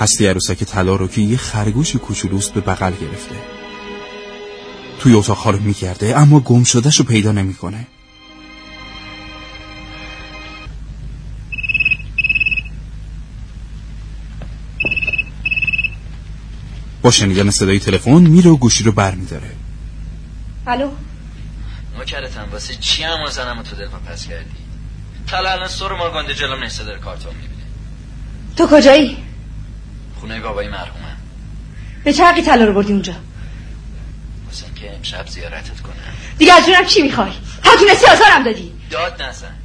C: هستی عروسک طلا رو که یه خرگوش کوچولوست به بغل گرفته. توی اتاق رو میگرده اما گم شدهش رو پیدا نمی‌کنه. با شنیدن صدای تلفن میره و گوشی رو برمیداره
D: الو؟
E: نوکرتم واسه چی هم زنم تو دل پس کردی؟ تلا الان سر ما گنده جلوم نیسته داره کارتون می‌بینه.
D: تو کجایی؟
E: خونه بابای مرحومم
D: به چه حقی طلا رو بردی اونجا؟
E: واسه اینکه امشب زیارتت کنم.
D: دیگه از جونم چی می‌خوای؟ تا تونستی آزارم دادی.
E: داد نزن.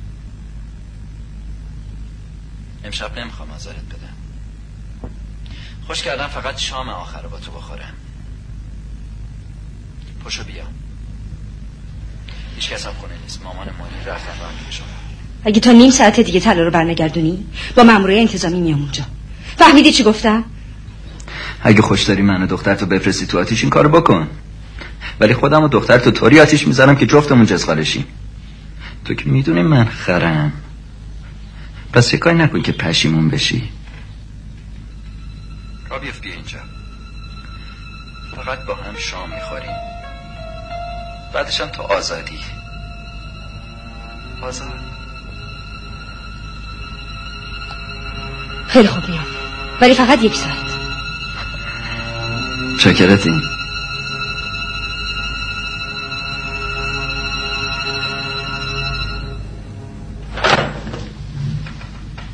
E: امشب نمی‌خوام آزارت بدم. خوش کردم فقط شام آخر با تو بخورم. پشو بیا. هیچ کس هم خونه نیست. مامان مانی رفتن با شما
D: اگه تا نیم ساعت دیگه طلا رو برنگردونی با مامورای انتظامی میام اونجا. فهمیدی چی گفتم؟
E: اگه خوش داری من و دختر تو بفرستی تو آتیش این کارو بکن. ولی خودم و دختر تو طوری آتیش می‌ذارم که جفتمون جزغالشیم تو که می‌دونی من خرم. پس یه کاری نکن که پشیمون بشی. را بیفت بیا اینجا. فقط با هم شام می‌خوریم. بعدش هم تو آزادی. آزاد.
D: خیلی خوب میام ولی فقط یک ساعت.
E: چکرتی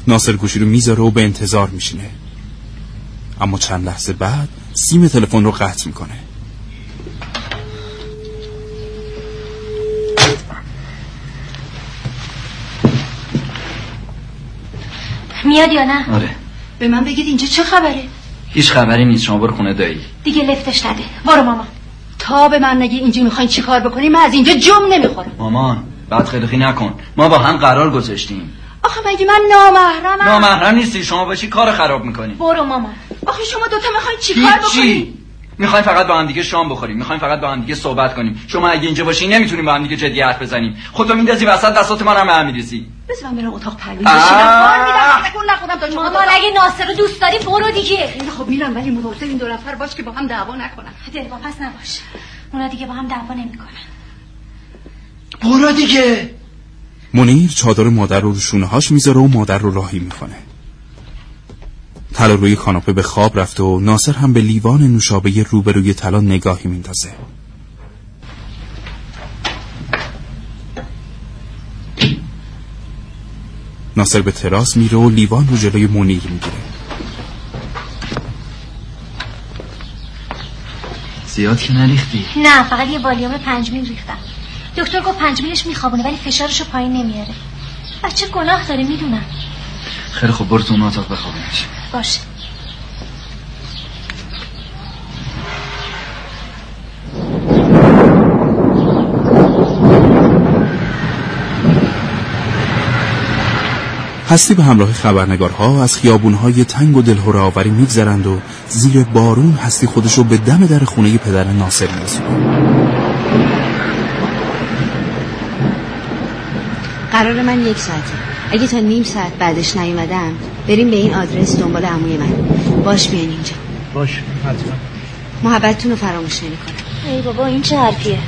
C: ناصر گوشی رو می‌ذاره و به انتظار میشینه. اما چند لحظه بعد سیم تلفن رو قطع می‌کنه.
G: میاد یا نه؟
E: آره.
G: به من بگید اینجا چه خبره؟
E: هیچ خبری نیست شما برو خونه دایی.
G: دیگه لفتش نده. برو ماما.
D: تا به من نگی اینجا می‌خواین چی کار بکنیم من از اینجا جم نمی‌خورم.
E: مامان بعد خیلی نکن. ما با هم قرار گذاشتیم.
D: آخه مگه من نامحرمم؟
E: نامحرم نیستی. شما باشی کار خراب می‌کنی.
G: برو ماما.
D: آخه شما دوتا می‌خواین چی کار بکنیم
E: می‌خوایم فقط با هم دیگه شام بخوریم می‌خوایم فقط با هم دیگه صحبت کنیم. شما اگه اینجا باشی نمی‌تونیم با هم دیگه جدی حرف بزنیم. خودتو میندازی وسط دستات من هم میریزی.
D: بذار من برم اتاق پروین. بشینم. کار میدم تکون نخورم تا شما دوتا
G: اگه ناصر رو دوست داری برو دیگه.
D: خیلی خب میرم ولی مواظب این دو نفر باش که با هم دعوا نکنن.
G: دلواپس نباش. اونا دیگه با هم دعوا نمی‌کنن.
F: برو دیگه.
C: منیر چادر مادر رو رو شونه هاش می‌ذاره و مادر رو راهی می‌کنه. طلا روی کاناپه به خواب رفته و ناصر هم به لیوان نوشابه روبروی طلا نگاهی میندازه. ناصر به تراس میره و لیوان رو جلوی منیر می‌گیره.
E: زیاد که نریختی؟
G: نه فقط یه والیوم پنج میل ریختم. دکتر گفت پنج میلش میخوابونه ولی فشارشو پایین نمیاره. بچه گناه داره می‌دونم.
E: خیلی خوب برو تو اون اتاق بخوابونش.
G: باشه.
C: هستی به همراه خبرنگارها از خیابونهای تنگ و دلهوره آوری میگذرند و زیر بارون هستی خودشو به دم در خونه پدر ناصر میرسونه.
O: قرار من یک ساعته. اگه تا نیم ساعت بعدش نیومدم بریم به این آدرس دنبال عموی من. باش بیان اینجا.
F: باش حتما.
O: محبتتون رو فراموش نمی‌کنم.
G: ای بابا این چه حرفیه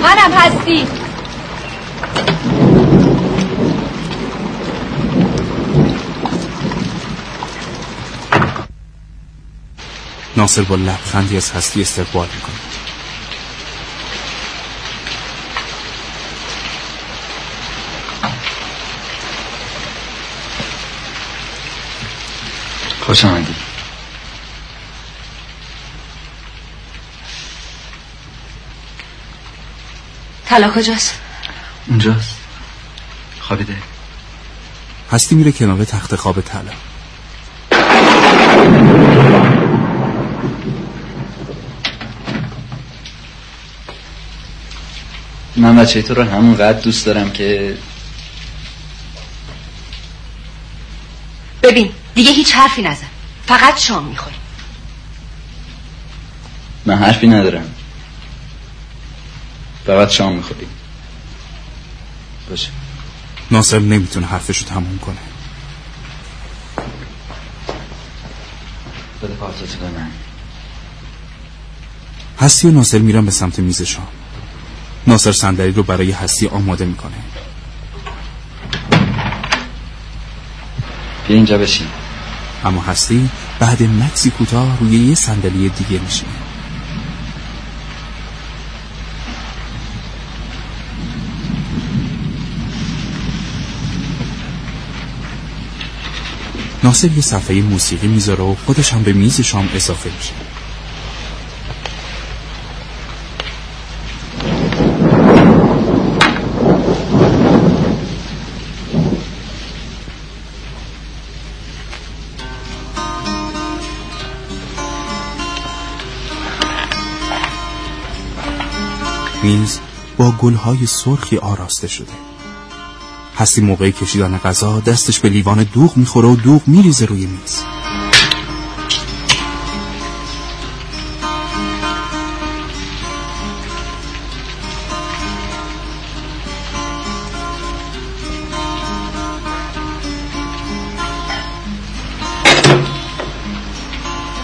G: منم هستی
C: ناصر با لبخندی از هستی استقبال می‌کنه
E: خوش آمدی
D: طلا کجاست؟
E: اونجاست. خوابیده
C: هستی میره کنار تخت خواب طلا.
E: من بچه تو رو همونقدر دوست دارم که
D: ببین دیگه هیچ حرفی نزن. فقط شام می‌خوری.
E: من حرفی ندارم. فقط شام می‌خوری. باشه.
C: ناصر نمی‌تونه حرفشو تموم کنه.
E: بده کارتاتو به من.
C: هستی و ناصر میرن به سمت میز شام. ناصر صندلی رو برای هستی آماده می‌کنه.
E: بیا اینجا بشین.
C: اما هستی بعد مکسی کوتاه روی یه صندلی دیگه میشینه. ناصر یه صفحه موسیقی می‌ذاره و خودش هم به میز شام اضافه میشه. میز با گلهای سرخی آراسته شده. هستی موقع کشیدن غذا دستش به لیوان دوغ می‌خوره و دوغ میریزه روی میز.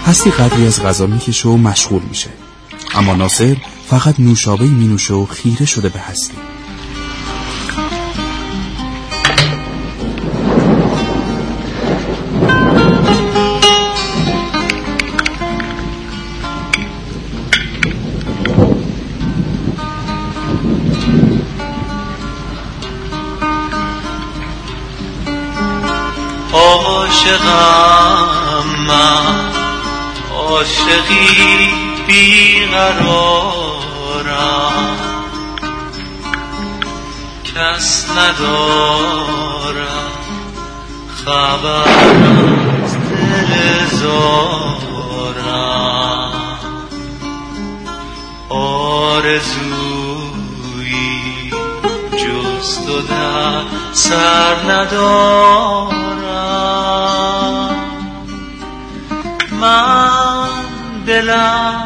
C: هستی قدری از غذا می‌کشه و مشغول میشه. اما ناصر فقط نوشابه می نوشه و خیره شده به هستی.
L: ندارم. خبر از دل زارم. آرزویی جز تو در سر ندارم. من دلم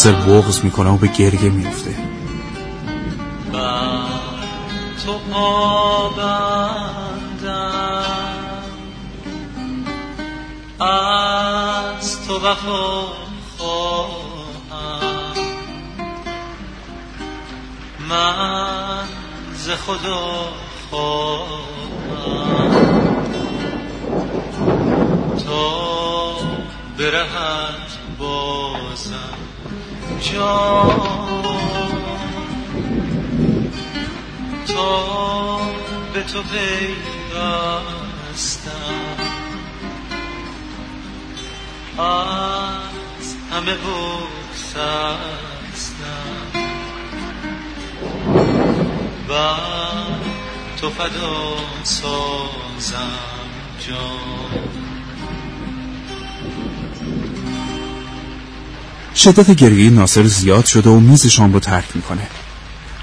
C: ناصر بغض می‌کنه و به گریه میفته
L: تو از تو وفا خواهم. من ز خدا خواهم. تا بازم جان تا به تو پیوستم. از همه بگسستم و تو فدا سازم جان.
C: شدت گریه ناصر زیاد شده و میز شام رو ترک می‌کنه.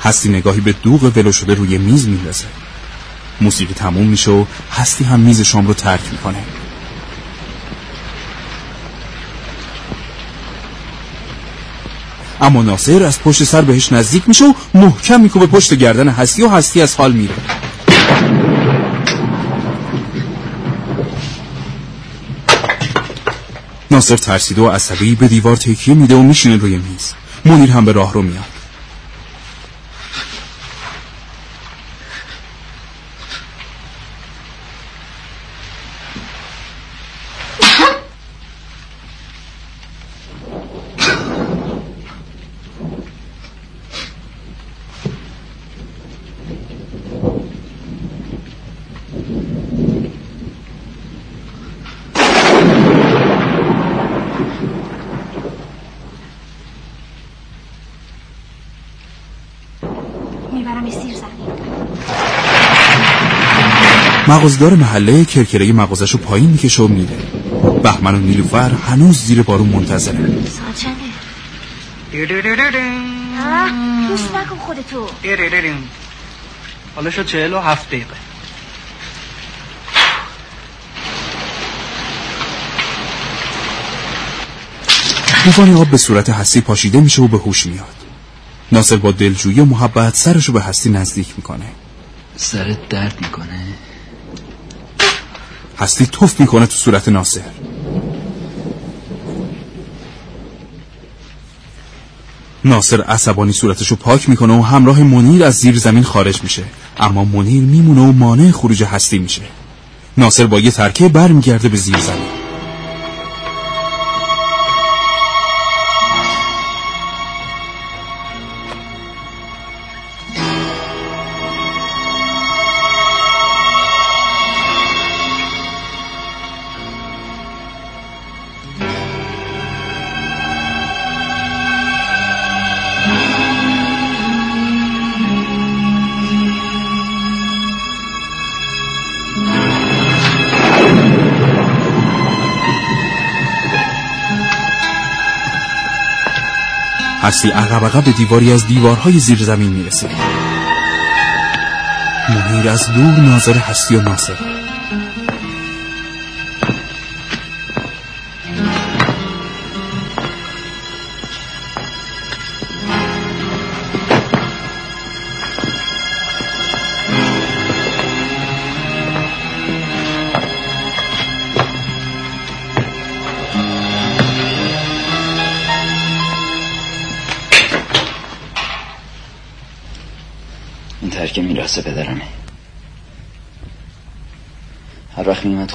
C: هستی نگاهی به دوغ ولو شده روی میز میندازه. موسیقی تموم میشه و هستی هم میز شام رو ترک می‌کنه. اما ناصر از پشت سر بهش نزدیک میشه و محکم میکوبه پشت گردن هستی و هستی از حال میره. ناصر ترسیده و عصبی به دیوار تکیه میده و میشینه روی میز. منیر هم به راه رو میاد. مغازدار محله کرکره مغازش رو پایین می‌کشه و میره. بهمن و نیلوفر هنوز زیر بارون منتظره
G: ساعت چنده آه، دوست نکن خودتو.
H: حالا شد چهل و هفت دقیقه.
C: طوفان آب به صورت هستی پاشیده میشه و به هوش میاد. ناصر با دلجویی و محبت سرشو به هستی نزدیک می‌کنه.
E: سرت درد می‌کنه؟
C: هستی توف می‌کنه تو صورت ناصر. ناصر عصبانی صورتشو پاک می‌کنه و همراه منیر از زیر زمین خارج میشه. اما منیر میمونه و مانع خروج هستی میشه. ناصر با یه ترکه برمیگرده به زیر زمین. هستی عقب عقب به دیواری از دیوارهای زیر زمین می‌رسه منیر از دور ناظر هستی و ناصر.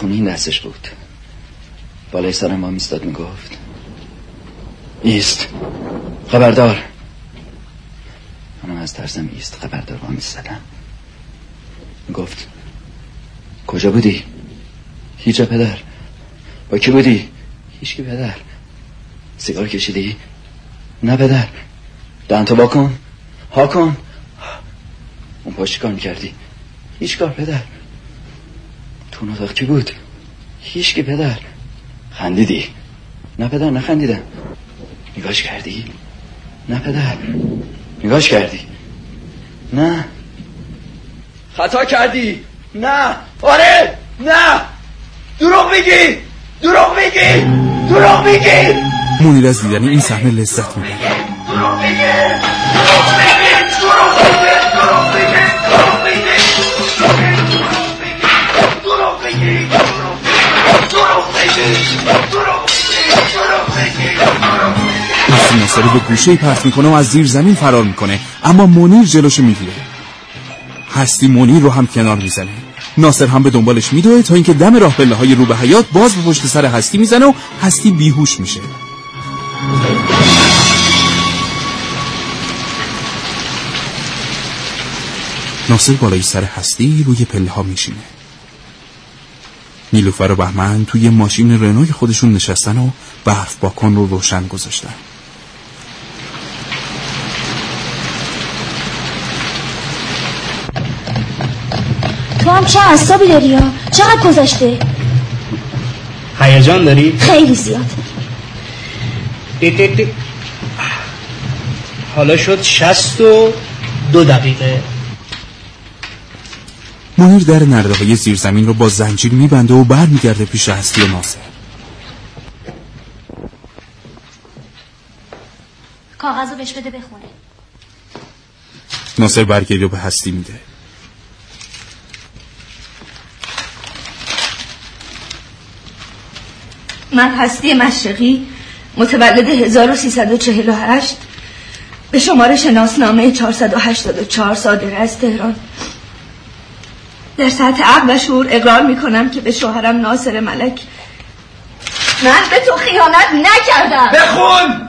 E: خونه دستش بود. بالای سرم با میستاد می‌گفت ایست خبردار. منم از ترسم ایست خبردار با میستدم می‌گفت کجا بودی؟ هیچ پدر. با کی بودی؟ هیچ کی پدر. سیگار کشیدی؟ نه پدر. دهنتو باکن. ها کن. اون پا کار می‌کردی. هیچ کار پدر. تو اتاق کی بود؟ هیچ کی پدر. خندیدی؟ نه پدر نخندیدم. نگاش کردی؟ نه پدر. نگاش کردی؟ نه. خطا کردی؟ نه. آره. نه. دروغ میگی. دروغ میگی. دروغ میگی.
C: منیر از دیدن این صحنه لذت می‌بره دوستی ناصر رو به گوشه پرت می‌کنه و از زیر زمین فرار می‌کنه. اما منیر جلوشو می‌گیره. هستی منیر رو هم کنار می‌زنه. ناصر هم به دنبالش میدوه تا اینکه دم راه پله های رو به حیات باز به پشت سر هستی می‌زنه و هستی بیهوش میشه. ناصر بالای سر هستی روی پله ها میشینه. نیلوفر و بهمن توی ماشین رنوی خودشون نشستن و برف باکن رو روشن گذاشتن.
G: تو هم چه عصابی داری یا؟ چقدر گذشته؟
H: هیجان داری؟
G: خیلی زیاد.
H: دی دی دی. حالا شد شست و دو دقیقه.
C: منیر در نرده های زیر زمین رو با زنجیر میبنده و برمیگرده پیش هستی ناصر
G: کاغذ رو بهش بده بخونه.
C: ناصر برگری رو به هستی میده.
P: من هستی مشرقی متولد 1348 به شماره شناسنامه 484 صادره از تهران. در سطح عقل و شعور اقرار می کنم که به شوهرم ناصر ملک من به تو خیانت نکردم.
K: بخون!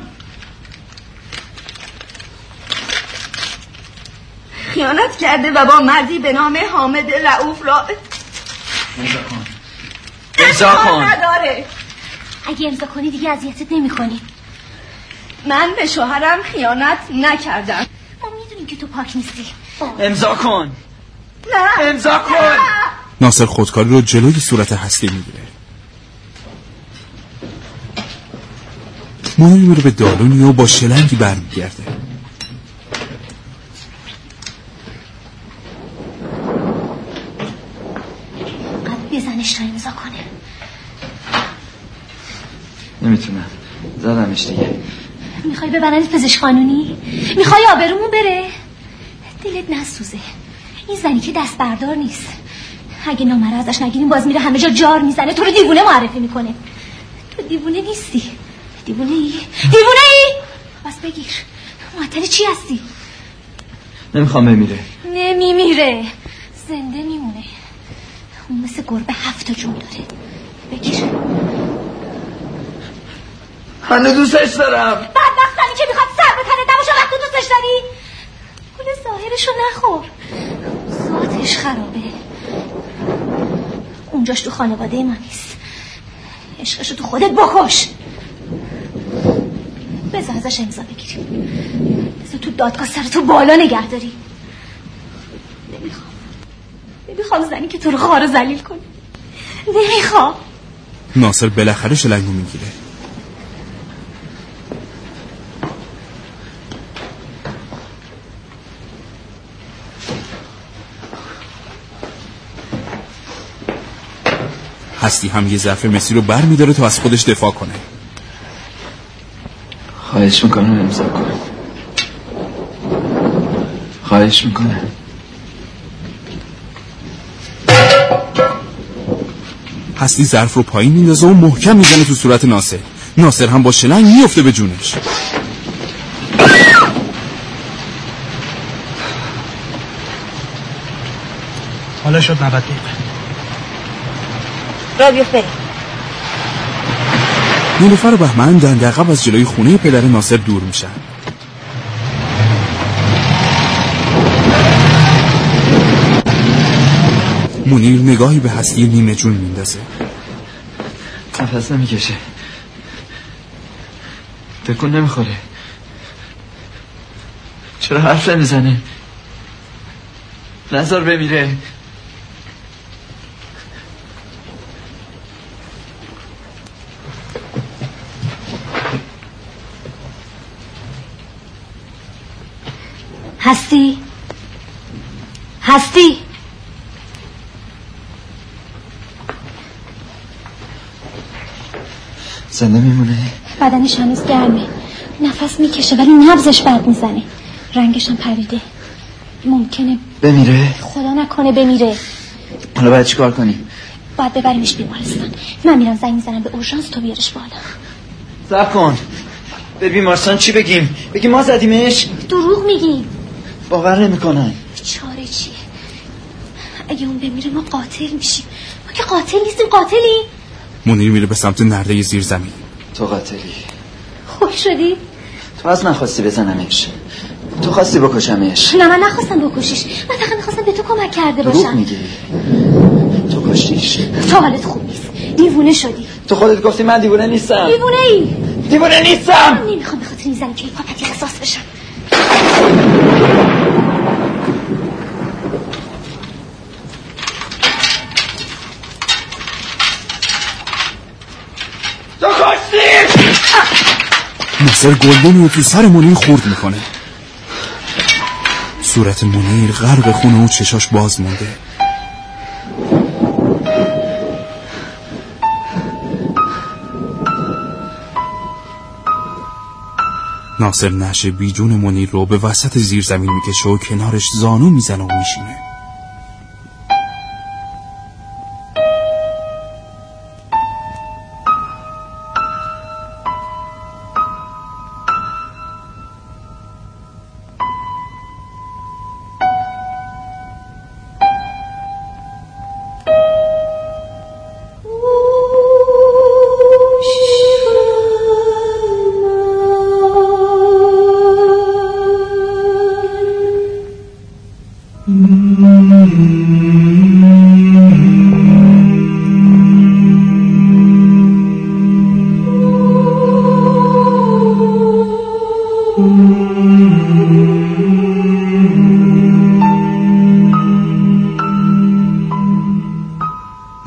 P: خیانت کرده و با مردی به نام حامد رعوف را
K: امضا کن.
P: نداره.
G: اگه امضا کنی دیگه اذیتت نمی‌کنی.
P: من به شوهرم خیانت نکردم.
G: ما می‌دونیم که تو پاک نیستی.
K: امضا کن.
P: نه.
K: امضا کن.
C: ناصر خودکاری رو جلوی صورت هستی می‌گیره منیر میره به دالونی و با شلنگی برمیگرده.
G: قد بزنش تا امضا کنه.
E: نمی‌تونم. زدمش دیگه.
G: می‌خوای ببرنت پزشک قانونی می‌خوای آبرومون بره؟ دلت نسوزه. این زنی که دست بردار نیست. اگه نامره ازش نگیریم باز میره همه جا جار می‌زنه. تو رو دیوونه معرفی می‌کنه. تو دیوونه نیستی. دیوونه ای. دیوونه ای! بس بگیر. معطل چی هستی؟
E: نمی‌خوام بمیره.
G: نمیمیره. زنده میمونه. اون مثل گربه هفت تا جون داره. بگیر.
K: هنو دوستش دارم.
G: بدبختنی که می‌خواد سر به تنه. دمشو وقتی دوستش داری؟ گل ظاهرشو نخور. ذاتش خرابه. اونجاش تو خانواده ما نیست. عشقشو تو خودت بکش. بذار ازش امضا بگیری بذار تو دادگاه سرتو بالا نگه داری. نمی‌خوام. نمی‌خوام زنی که تو رو خار و زلیل کنه. نمی‌خوام.
C: ناصر بالاخره شلنگو می‌گیره. هستی هم یه ظرف مسی رو بر میداره تا از خودش دفاع کنه.
E: خواهش می‌کنم امضا کن خواهش می‌کنم.
C: هستی ظرف رو پایین میندازه و محکم می‌زنه تو صورت ناصر. ناصر هم با شلنگ میفته به جونش.
H: حالا شد 90 دقیقه
G: را بیفت بریم
C: نیلوفر و بهمن دندقب از جلوی خونه پدر ناصر دور میشن منیر نگاهی به هستی نیمه جون میندازه.
E: نفس نمی‌کشه. تکون نمی‌خوره. چرا حرف نمی‌زنه؟ نظر بمیره.
G: هستی؟ هستی؟
E: زنده میمونه؟
G: بدنش هنوز گرمه. نفس می‌کشه ولی نبزش بد می‌زنه. رنگش هم پریده. ممکنه
K: بمیره؟
G: خدا نکنه بمیره.
K: حالا باید چیکار کنیم؟
G: باید ببریمش بیمارستان. من میرم زنگ می‌زنم به اورژانس تو بیارش بالا.
K: صبر کن. به بیمارستان چی بگیم؟ بگیم ما زدیمش؟
G: دروغ میگی.
K: باور نمی‌کنن.
G: چاره چیه اگه اون بمیره ما قاتل میشیم. ما که قاتل نیستیم قاتلی؟
C: منیر میره به سمت نرده زیر زمین.
K: تو قاتلی.
G: خوش شدی؟
K: تو از من خواستی بزنمش. تو خواستی بکشمش.
G: نه من نخواستم بکشیش. من فقط می‌خواستم به تو کمک کرده
K: دروغ
G: باشم.
K: میگی. تو کشتیش.
G: تو حالت خوب نیست دیوونه شدی.
K: تو خودت گفتی من دیوونه نیستم.
G: دیوونه ای
K: دیوونه نیستم!
G: من نمی‌خوام به خاطر این زنی که پاپتی احساس بشم
K: تو کشتی
C: ناصر گلدن رو تو سر منیر خورد می‌کنه. صورت منیر غرق خونه و چشاش باز مونده. ناصر نشه بیجون منیر رو به وسط زیر زمین می‌کشه و کنارش زانو می‌زنه و میشینه.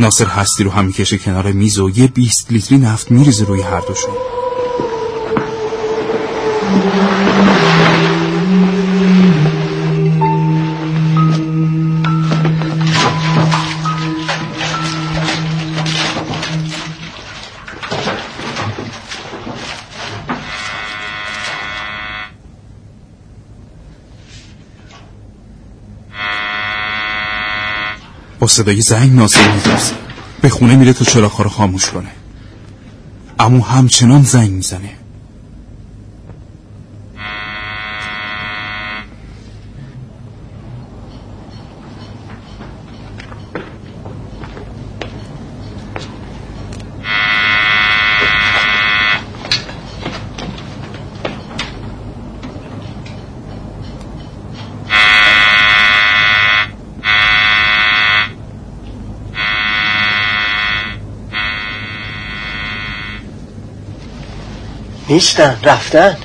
C: ناصر هستی رو هم می‌کشه کنار میز و یه 20 لیتری نفت میریزه روی هر دوشون با صدای زنگ ناصر میترسه. به خونه میره تا چراغ رو خاموش کنه. اما همچنان زنگ می‌زنه.
F: نیستن رفتن.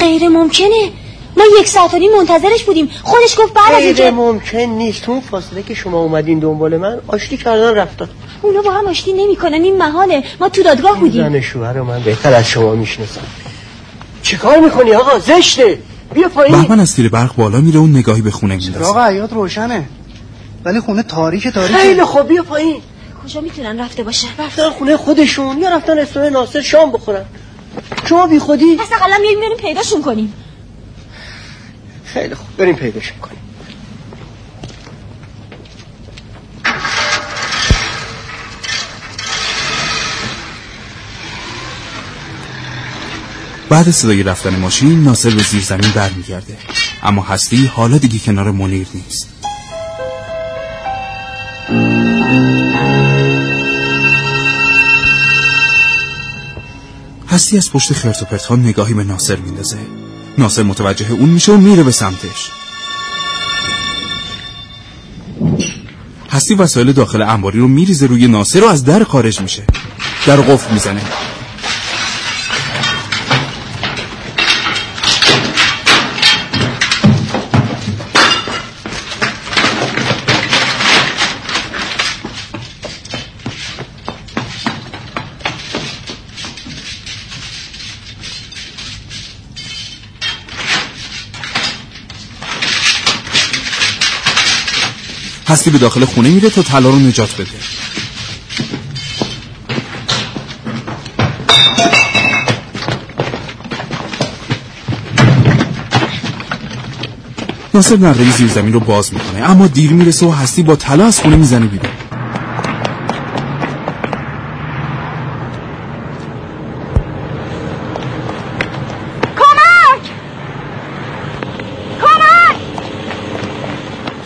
G: غیر ممکنه. ما یک ساعت و نیم منتظرش بودیم. خودش گفت بعد از
F: غیر
G: اینکه
F: ممکن نیست. اون فاصله که شما اومدین دنبال من آشتی کردن رفتن
G: اونا با هم آشتی نمی‌کنن. این محاله. ما تو دادگاه بودیم.
F: زن شوهر من بهتر از شما می‌شناسم. چیکار می‌کنی آقا؟ زشته. بیا پایین.
C: بهمن از تیر برق بالا میره و نگاهی به خونه میندازه.
Q: چراغ حیات روشنه. ولی خونه تاریک تاریک
F: خیلی خوب. بیا پایین.
G: کجا می‌تونن رفته باشن؟
F: رفتن خونه خودشون. یا رفتن رستوران ناصر شام بخورن. شما بی خودی؟
G: پس اقلا میایم بریم پیداشون کنیم.
F: خیلی خوب. بریم پیداشون کنیم.
C: بعد صدای رفتن ماشین ناصر به زیر زمین برمیگرده. اما هستی حالا دیگه کنار منیر نیست. هستی از پشت خرت و پرتها نگاهی به ناصر میندازه. ناصر متوجه اون میشه و میره به سمتش. هستی وسایل داخل انباری رو میریزه روی ناصر و از در خارج میشه. در قفل می‌زنه. هستی به داخل خونه میره تا طلا رو نجات بده. ناصر نقلی زیر زمین رو باز می‌کنه اما دیر می‌رسه و هستی با طلا از خونه می‌زنه بیرون.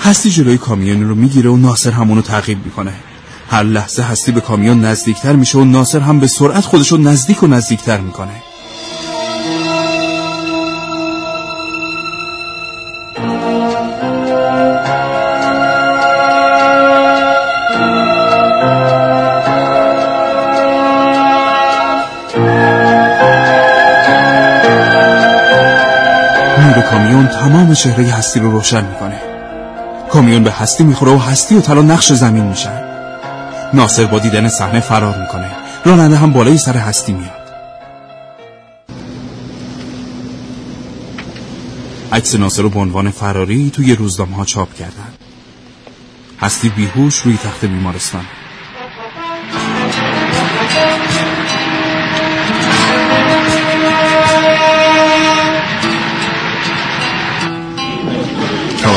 C: هستی جلوی کامیون رو می‌گیره و ناصر همونو تعقیب می‌کنه. هر لحظه هستی به کامیون نزدیکتر میشه و ناصر هم به سرعت خودش رو نزدیک و نزدیکتر می‌کنه. نور کامیون تمام چهره هستی رو روشن می‌کنه. کامیون به هستی می‌خوره و هستی و طلا نقش زمین میشن. ناصر با دیدن صحنه فرار می‌کنه. راننده هم بالای سر هستی میاد. عکس ناصر رو به عنوان فراری توی روزنامه ها چاپ کردن. هستی بیهوش روی تخت بیمارستان.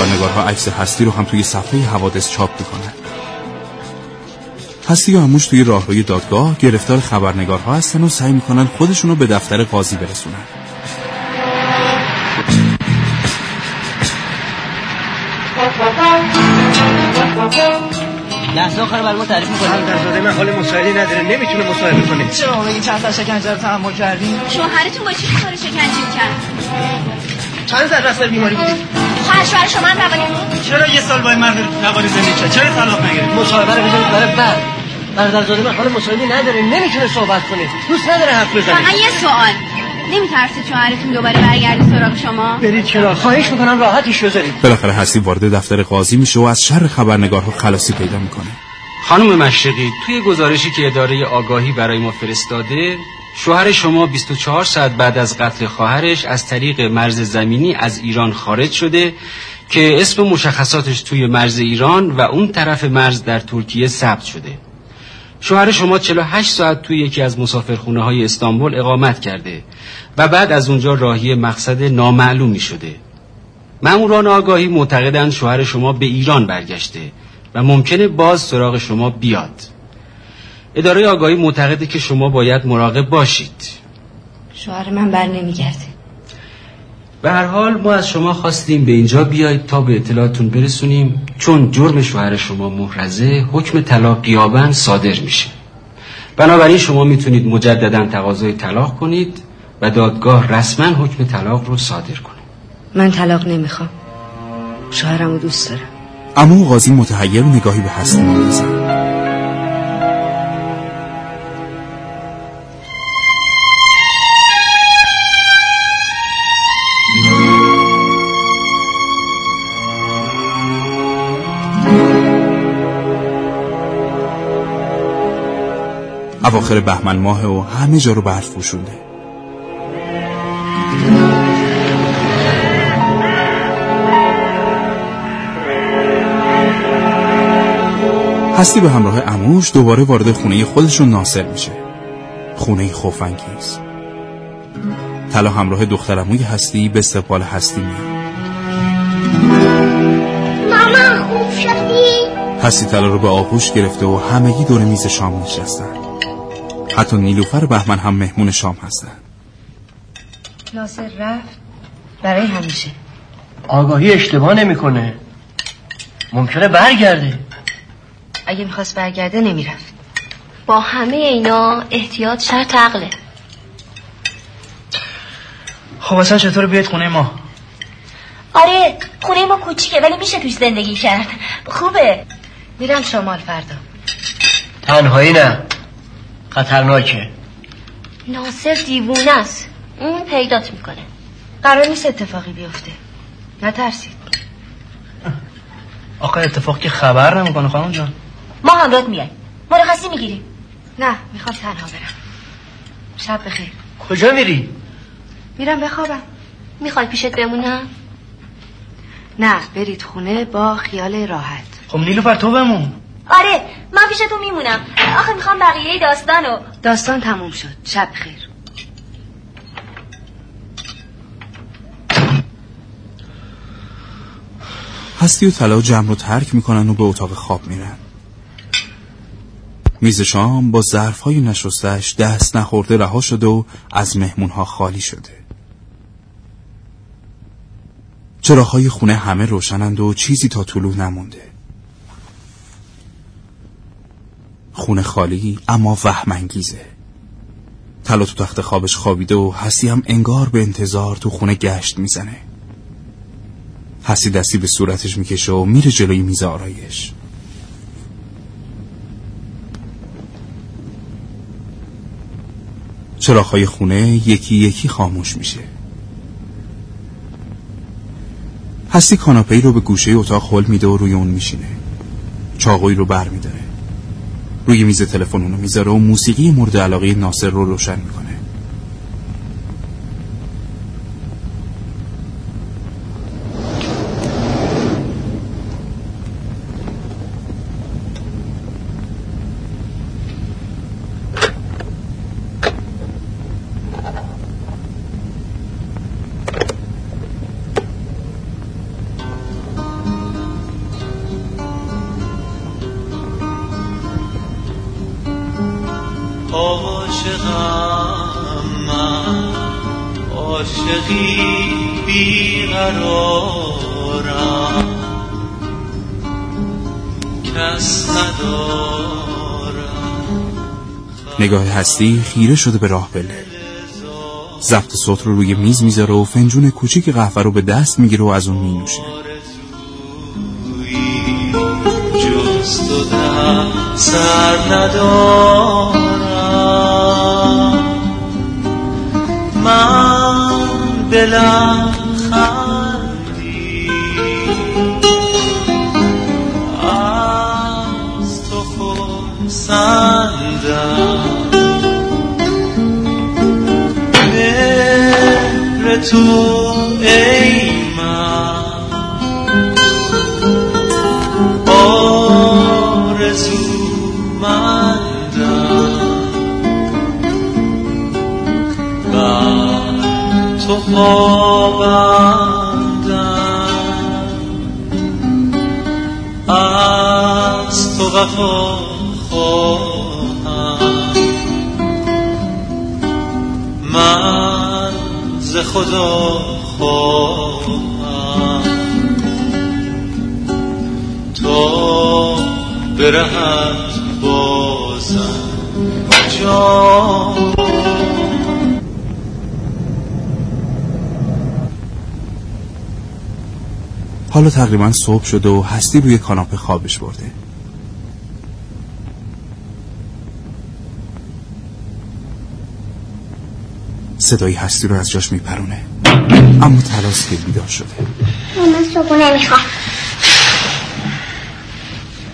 C: خبرنگارها عکس هستی رو هم توی صفحه حوادث چاپ می‌کنن. هستی و اموش توی راهروی دادگاه گرفتار خبرنگارها هستن و سعی می‌کنن خودشونو به دفتر قاضی برسونن.
F: لحظه آخر برای ما تعریف می‌کنی.
R: فرزاده من حال مساعده نداره. نمی‌تونه مصاحبه کنه.
S: چرا؟ میگی چند تا شکنجه رو تحمل کردیم
G: شوهرتون با چی کار شکنجه کرد
R: چند ذره اثر بیماری بودی
G: شوهر شما هم روانی بود
R: چرا یه سال با این مرد روانی زندگی کرد چرا طلاق نگرفت؟
F: مصاحبه رو بذارید برای بعد. برادرزاده من حال مساعده نداره نمی‌تونه صحبت کنه. دوست نداره حرف بزنه.
N: فقط یه سوال. نمیترسید شوهرتون دوباره برگرده سراغ شما؟
F: برید کنار خواهش می‌کنم راحتش بذارید
C: بالاخره هستی وارد دفتر قاضی میشه و از شر خبرنگارها خلاصی پیدا می‌کنه.
I: خانم مشرقی توی گزارشی که اداره آگاهی برای ما فرستاده شوهر شما 24 ساعت بعد از قتل خواهرش از طریق مرز زمینی از ایران خارج شده که اسم مشخصاتش توی مرز ایران و اون طرف مرز در ترکیه ثبت شده. شوهر شما 48 ساعت توی یکی از مسافرخونه های استانبول اقامت کرده و بعد از اونجا راهی مقصد نامعلومی شده. ماموران آگاهی معتقدند شوهر شما به ایران برگشته و ممکنه باز سراغ شما بیاد. اداره آگاهی معتقده که شما باید مراقب باشید.
D: شوهر من بر نمیگرده.
I: به هر حال ما از شما خواستیم به اینجا بیایید تا به اطلاعاتون برسونیم چون جرم شوهر شما محرزه حکم طلاق قیابن صادر میشه. بنابراین شما می‌تونید مجددا تقاضای طلاق کنید و دادگاه رسما حکم طلاق رو صادر کنه
D: من طلاق نمی‌خوام. شوهرمو دوست دارم.
C: اما قاضی متحیر نگاهی به هستی میندازن اواخر بهمن ماه و همه جا رو برف پوشونده. هستی به همراه اموش دوباره وارد خونه خودشون ناصر میشه. خونه خوفنگیز طلا همراه دخترموی هستی به استقبال هستی میاد.
G: ماما خوب شدی؟
C: هستی طلا رو به آغوش گرفته و همگی دور میز شام نشستن. حتی نیلوفر بهمن هم مهمون شام هستن.
D: ناصر رفت برای همیشه.
F: آگاهی اشتباه نمی‌کنه. ممکنه برگرده.
D: اگه می‌خواست برگرده نمی‌رفت.
G: با همه اینا احتیاط شرط عقله.
R: خب اصلا چطور بیاید خونه ما؟
G: آره خونه ما کوچیکه ولی میشه توش زندگی کرد. خوبه.
D: میرم شمال فردا.
F: تنهایی نه. خطرناکه.
G: ناصر دیوونه است. اون پیدات می‌کنه.
D: قرار نیست اتفاقی بیفته. نترسید.
R: آقا اتفاق که خبر نمی‌کنه خانم جان.
G: ما همراهت میایم مرخصی می‌گیریم.
D: نه می‌خوام تنها برم. شب بخیر.
F: کجا میری؟
D: میرم بخوابم
G: می‌خوای پیشت بمونم؟
D: نه برید خونه با خیال راحت.
R: خب نیلوفر تو بمون.
G: آره من پیشتون میمونم. آخه می‌خوام بقیه داستانو
D: داستان تموم شد. شب خیر
C: هستی و طلا جمع رو ترک می‌کنن و به اتاق خواب میرن. میز شام با ظرفهای نشستش دست نخورده رها شده و از مهمونها خالی شده. چراغهای خونه همه روشنند و چیزی تا طلوع نمونده. خونه خالی اما وهمانگیزه. طلا تو تخت خوابش خوابیده و حسی هم انگار به انتظار تو خونه گشت می‌زنه. حسی دستی به صورتش می‌کشه و میره جلوی میز آرایش. چراغهای خونه یکی یکی خاموش میشه. هستی کاناپه رو به گوشه اتاق حل میده و روی اون میشینه. چاقوی رو بر میداره روی میز تلفن اونو می‌ذاره و موسیقی مورد علاقه ناصر رو روشن می‌کنه. هستی خیره شده به راه بله. ضبط صوت رو روی میز می‌ذاره و فنجون کوچیک قهوه رو به دست می‌گیره و از اون مینوشه.
L: سر ندارم. من دلم تو ای من. آرزومندم بر تو پابندم از تو وفا خدا خواهم. تا برهت بازم جان.
C: حالا تقریبا صبح شده و هستی روی کاناپه خوابش برده. صدای هستی رو از جاش میپرونه. اما تلاس که بیدار شده.
G: من صبح نمی‌خوام.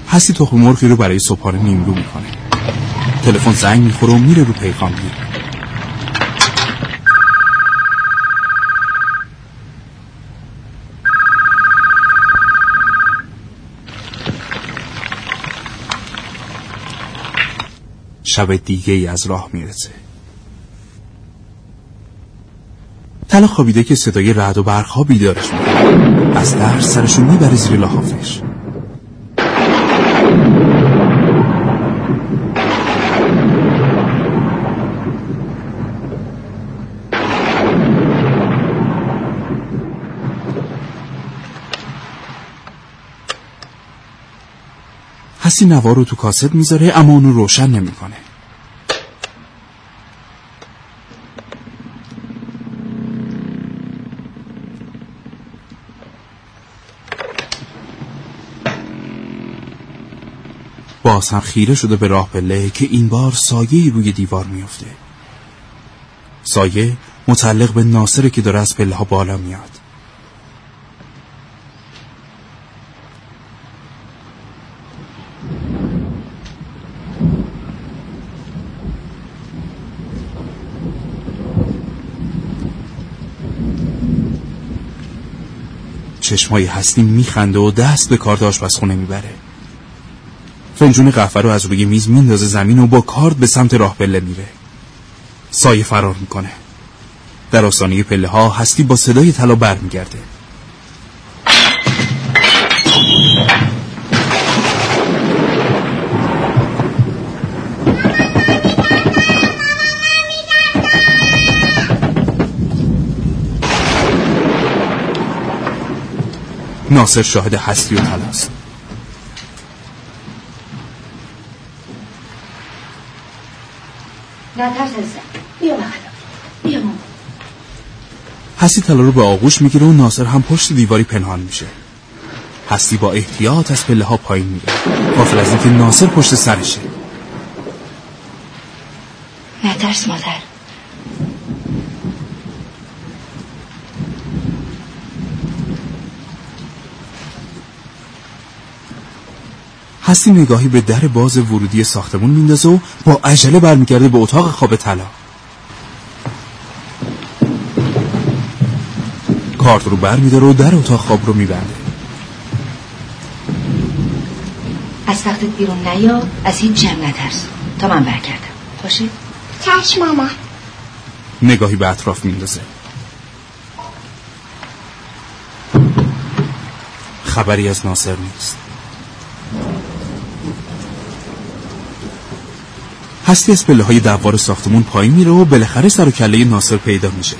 C: هستی تخم مرغی رو برای صبحانه نیمرو می‌کنه. تلفن زنگ می‌خوره و میره رو پیغامگیر شب دیگه ای از راه می‌رسه. تلا خوابیده که صدای رعد و برقها بیدارش می‌کنه. از در سرشو می‌بره زیر لحافش هستی نوار رو تو کاست می‌ذاره اما اونو روشن نمی‌کنه. باز هم خیره شده به راه پله که این بار سایه روی دیوار میفته سایه متعلق به ناصره که داره از پله ها بالا میاد. چشمای هستی میخنده و دست به کارت آشپزخونه می‌بره. فنجون قهوه رو از روی میز میندازه زمین و با کارد به سمت راه پله میره. سایه فرار می‌کنه. در آستانه پله ها هستی با صدای طلا برمیگرده. ناصر شاهد هستی و تلاست
D: نترس عزیزم بیا بخدا بیا مامان
C: هستی طلا رو به آغوش می‌گیره و ناصر هم پشت دیواری پنهان میشه. هستی با احتیاط از پله ها پایین میره غافل از اینکه ناصر پشت سرشه.
D: نترس مادر
C: هستی نگاهی به در باز ورودی ساختمون میندازه و با عجله برمیگرده به اتاق خواب طلا. کارت رو برمیداره و در اتاق خواب رو میبنده.
D: از تختت بیرون نیا از هیچ جمع نترس. تا من برگردم. باشه
N: چشم ماما.
C: نگاهی به اطراف میندازه. خبری از ناصر نیست. هستی از پله های دوار ساختمون پایین میره و بالاخره سر و کله ناصر پیدا میشه.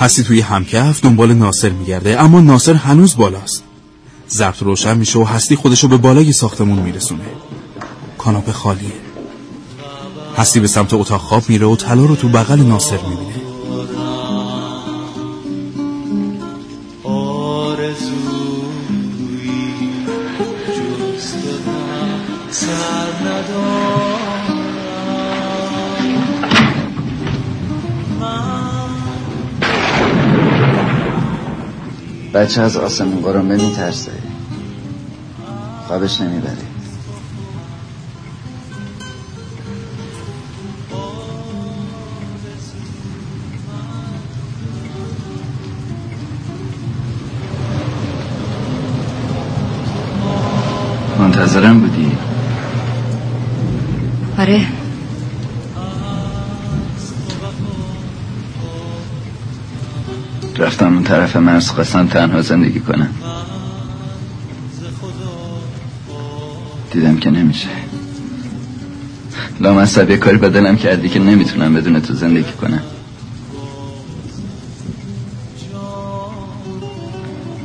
C: هستی توی همکف دنبال ناصر میگرده اما ناصر هنوز بالاست. ضبط روشن میشه و هستی خودشو به بالای ساختمون میرسونه. کاناپه خالیه. هستی به سمت اتاق خواب میره و طلا رو تو بغل ناصر می‌بینه.
E: بچه از آسمون قرمه میترسه. خوابش نمی‌بره. منتظرم بودی؟
D: آره.
E: رفتم اون طرف مرز خواستم تنها زندگی کنم. دیدم که نمیشه. لامصب یه کاری بدلم کردی که نمی‌تونم بدون تو زندگی کنم.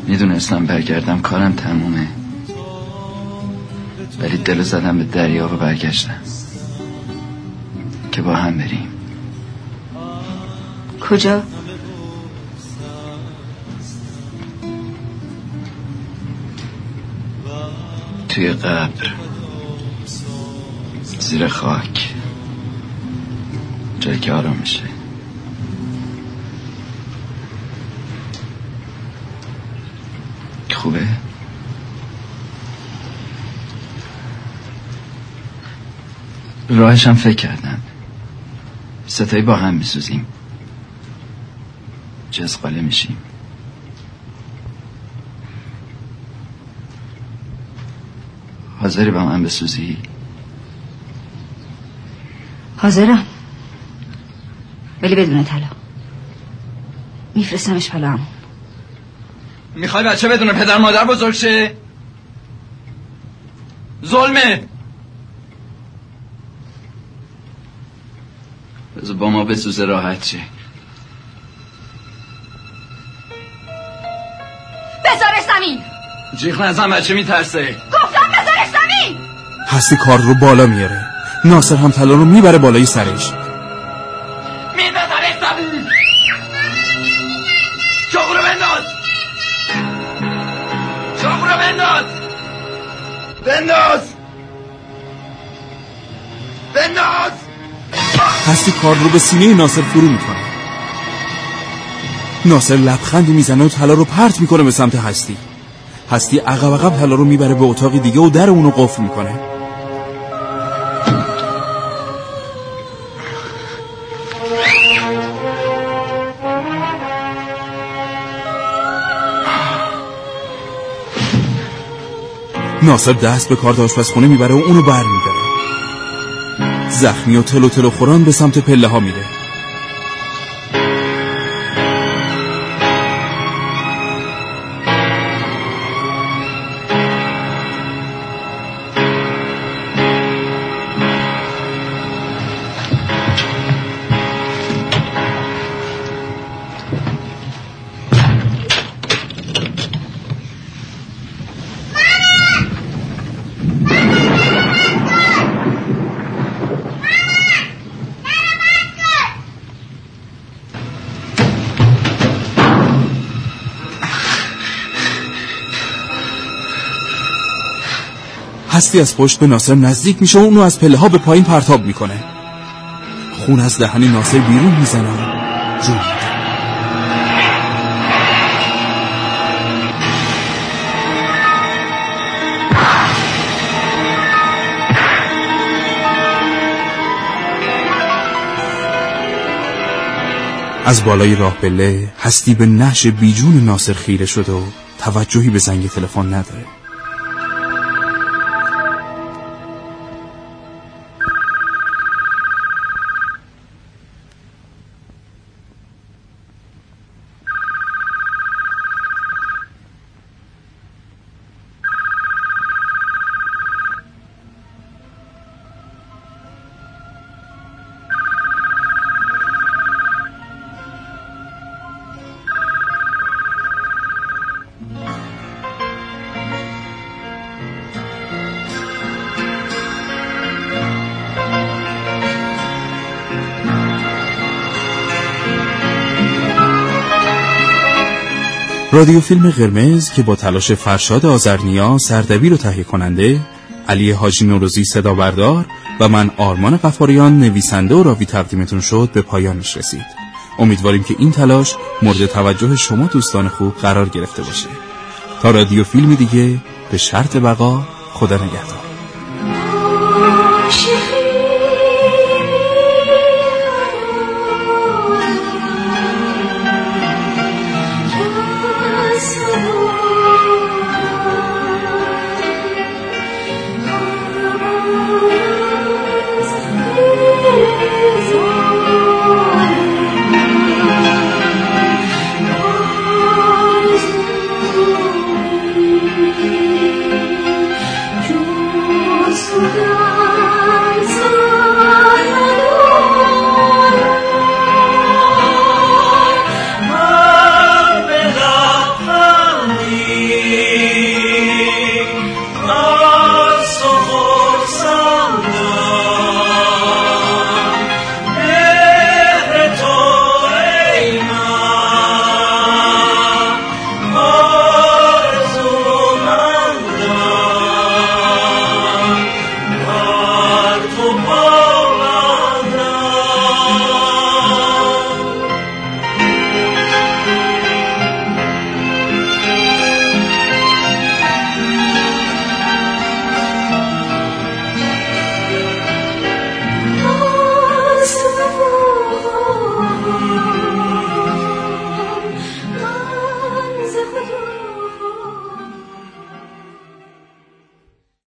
E: می‌دونستم برگردم کارم تمومه. ولی دل زدم به دریا و برگشتم. که با هم بریم.
D: کجا؟
E: توی قبر. زیر خاک. جایی که آرام میشه. خوبه؟ راهشم فکر کردم ستایی با هم میسوزیم. جزقاله میشیم. حاضری با من بسوزی؟
D: حاضرم. ولی بدون طلا میفرستمش بالا همون
E: می‌خوای بچه بدون پدر مادر بزرگ شه؟ ظلمه! با ما بسوزه راحت شه.
G: بذارش زمین
E: جیغ نزن بچه میترسه.
G: گفتم بذارش زمین
C: هستی کار رو بالا میاره. ناصر هم طلا رو می‌بره بالای سرش. هستی کار رو به سینه ناصر فرو می‌کنه. ناصر لبخندی می‌زنه و طلا رو پرت می‌کنه به سمت هستی. هستی عقب عقب طلا رو می‌بره به اتاقی دیگه و در اونو قفل می‌کنه. ناصر دست به کارت آشپزخونه می‌بره و اونو بر زخمی و تلو تلو خوران به سمت پله ها میره. هستی از پشت به ناصر نزدیک میشه و اونو از پله ها به پایین پرتاب می‌کنه. خون از دهن ناصر بیرون می‌زنه. جون. از بالای راه پله هستی به نهش بیجون ناصر خیره شده و توجهی به زنگ تلفن نداره. رادیو فیلم قرمز که با تلاش فرشاد آزرنیا سردبیر و تهیه کننده علی حاجی نوروزی صدا بردار و من آرمان قفاریان نویسنده و راوی تقدیمتون شد به پایانش رسید. امیدواریم که این تلاش مورد توجه شما دوستان خوب قرار گرفته باشه. تا رادیو فیلم دیگه به شرط بقا خدا نگهدار.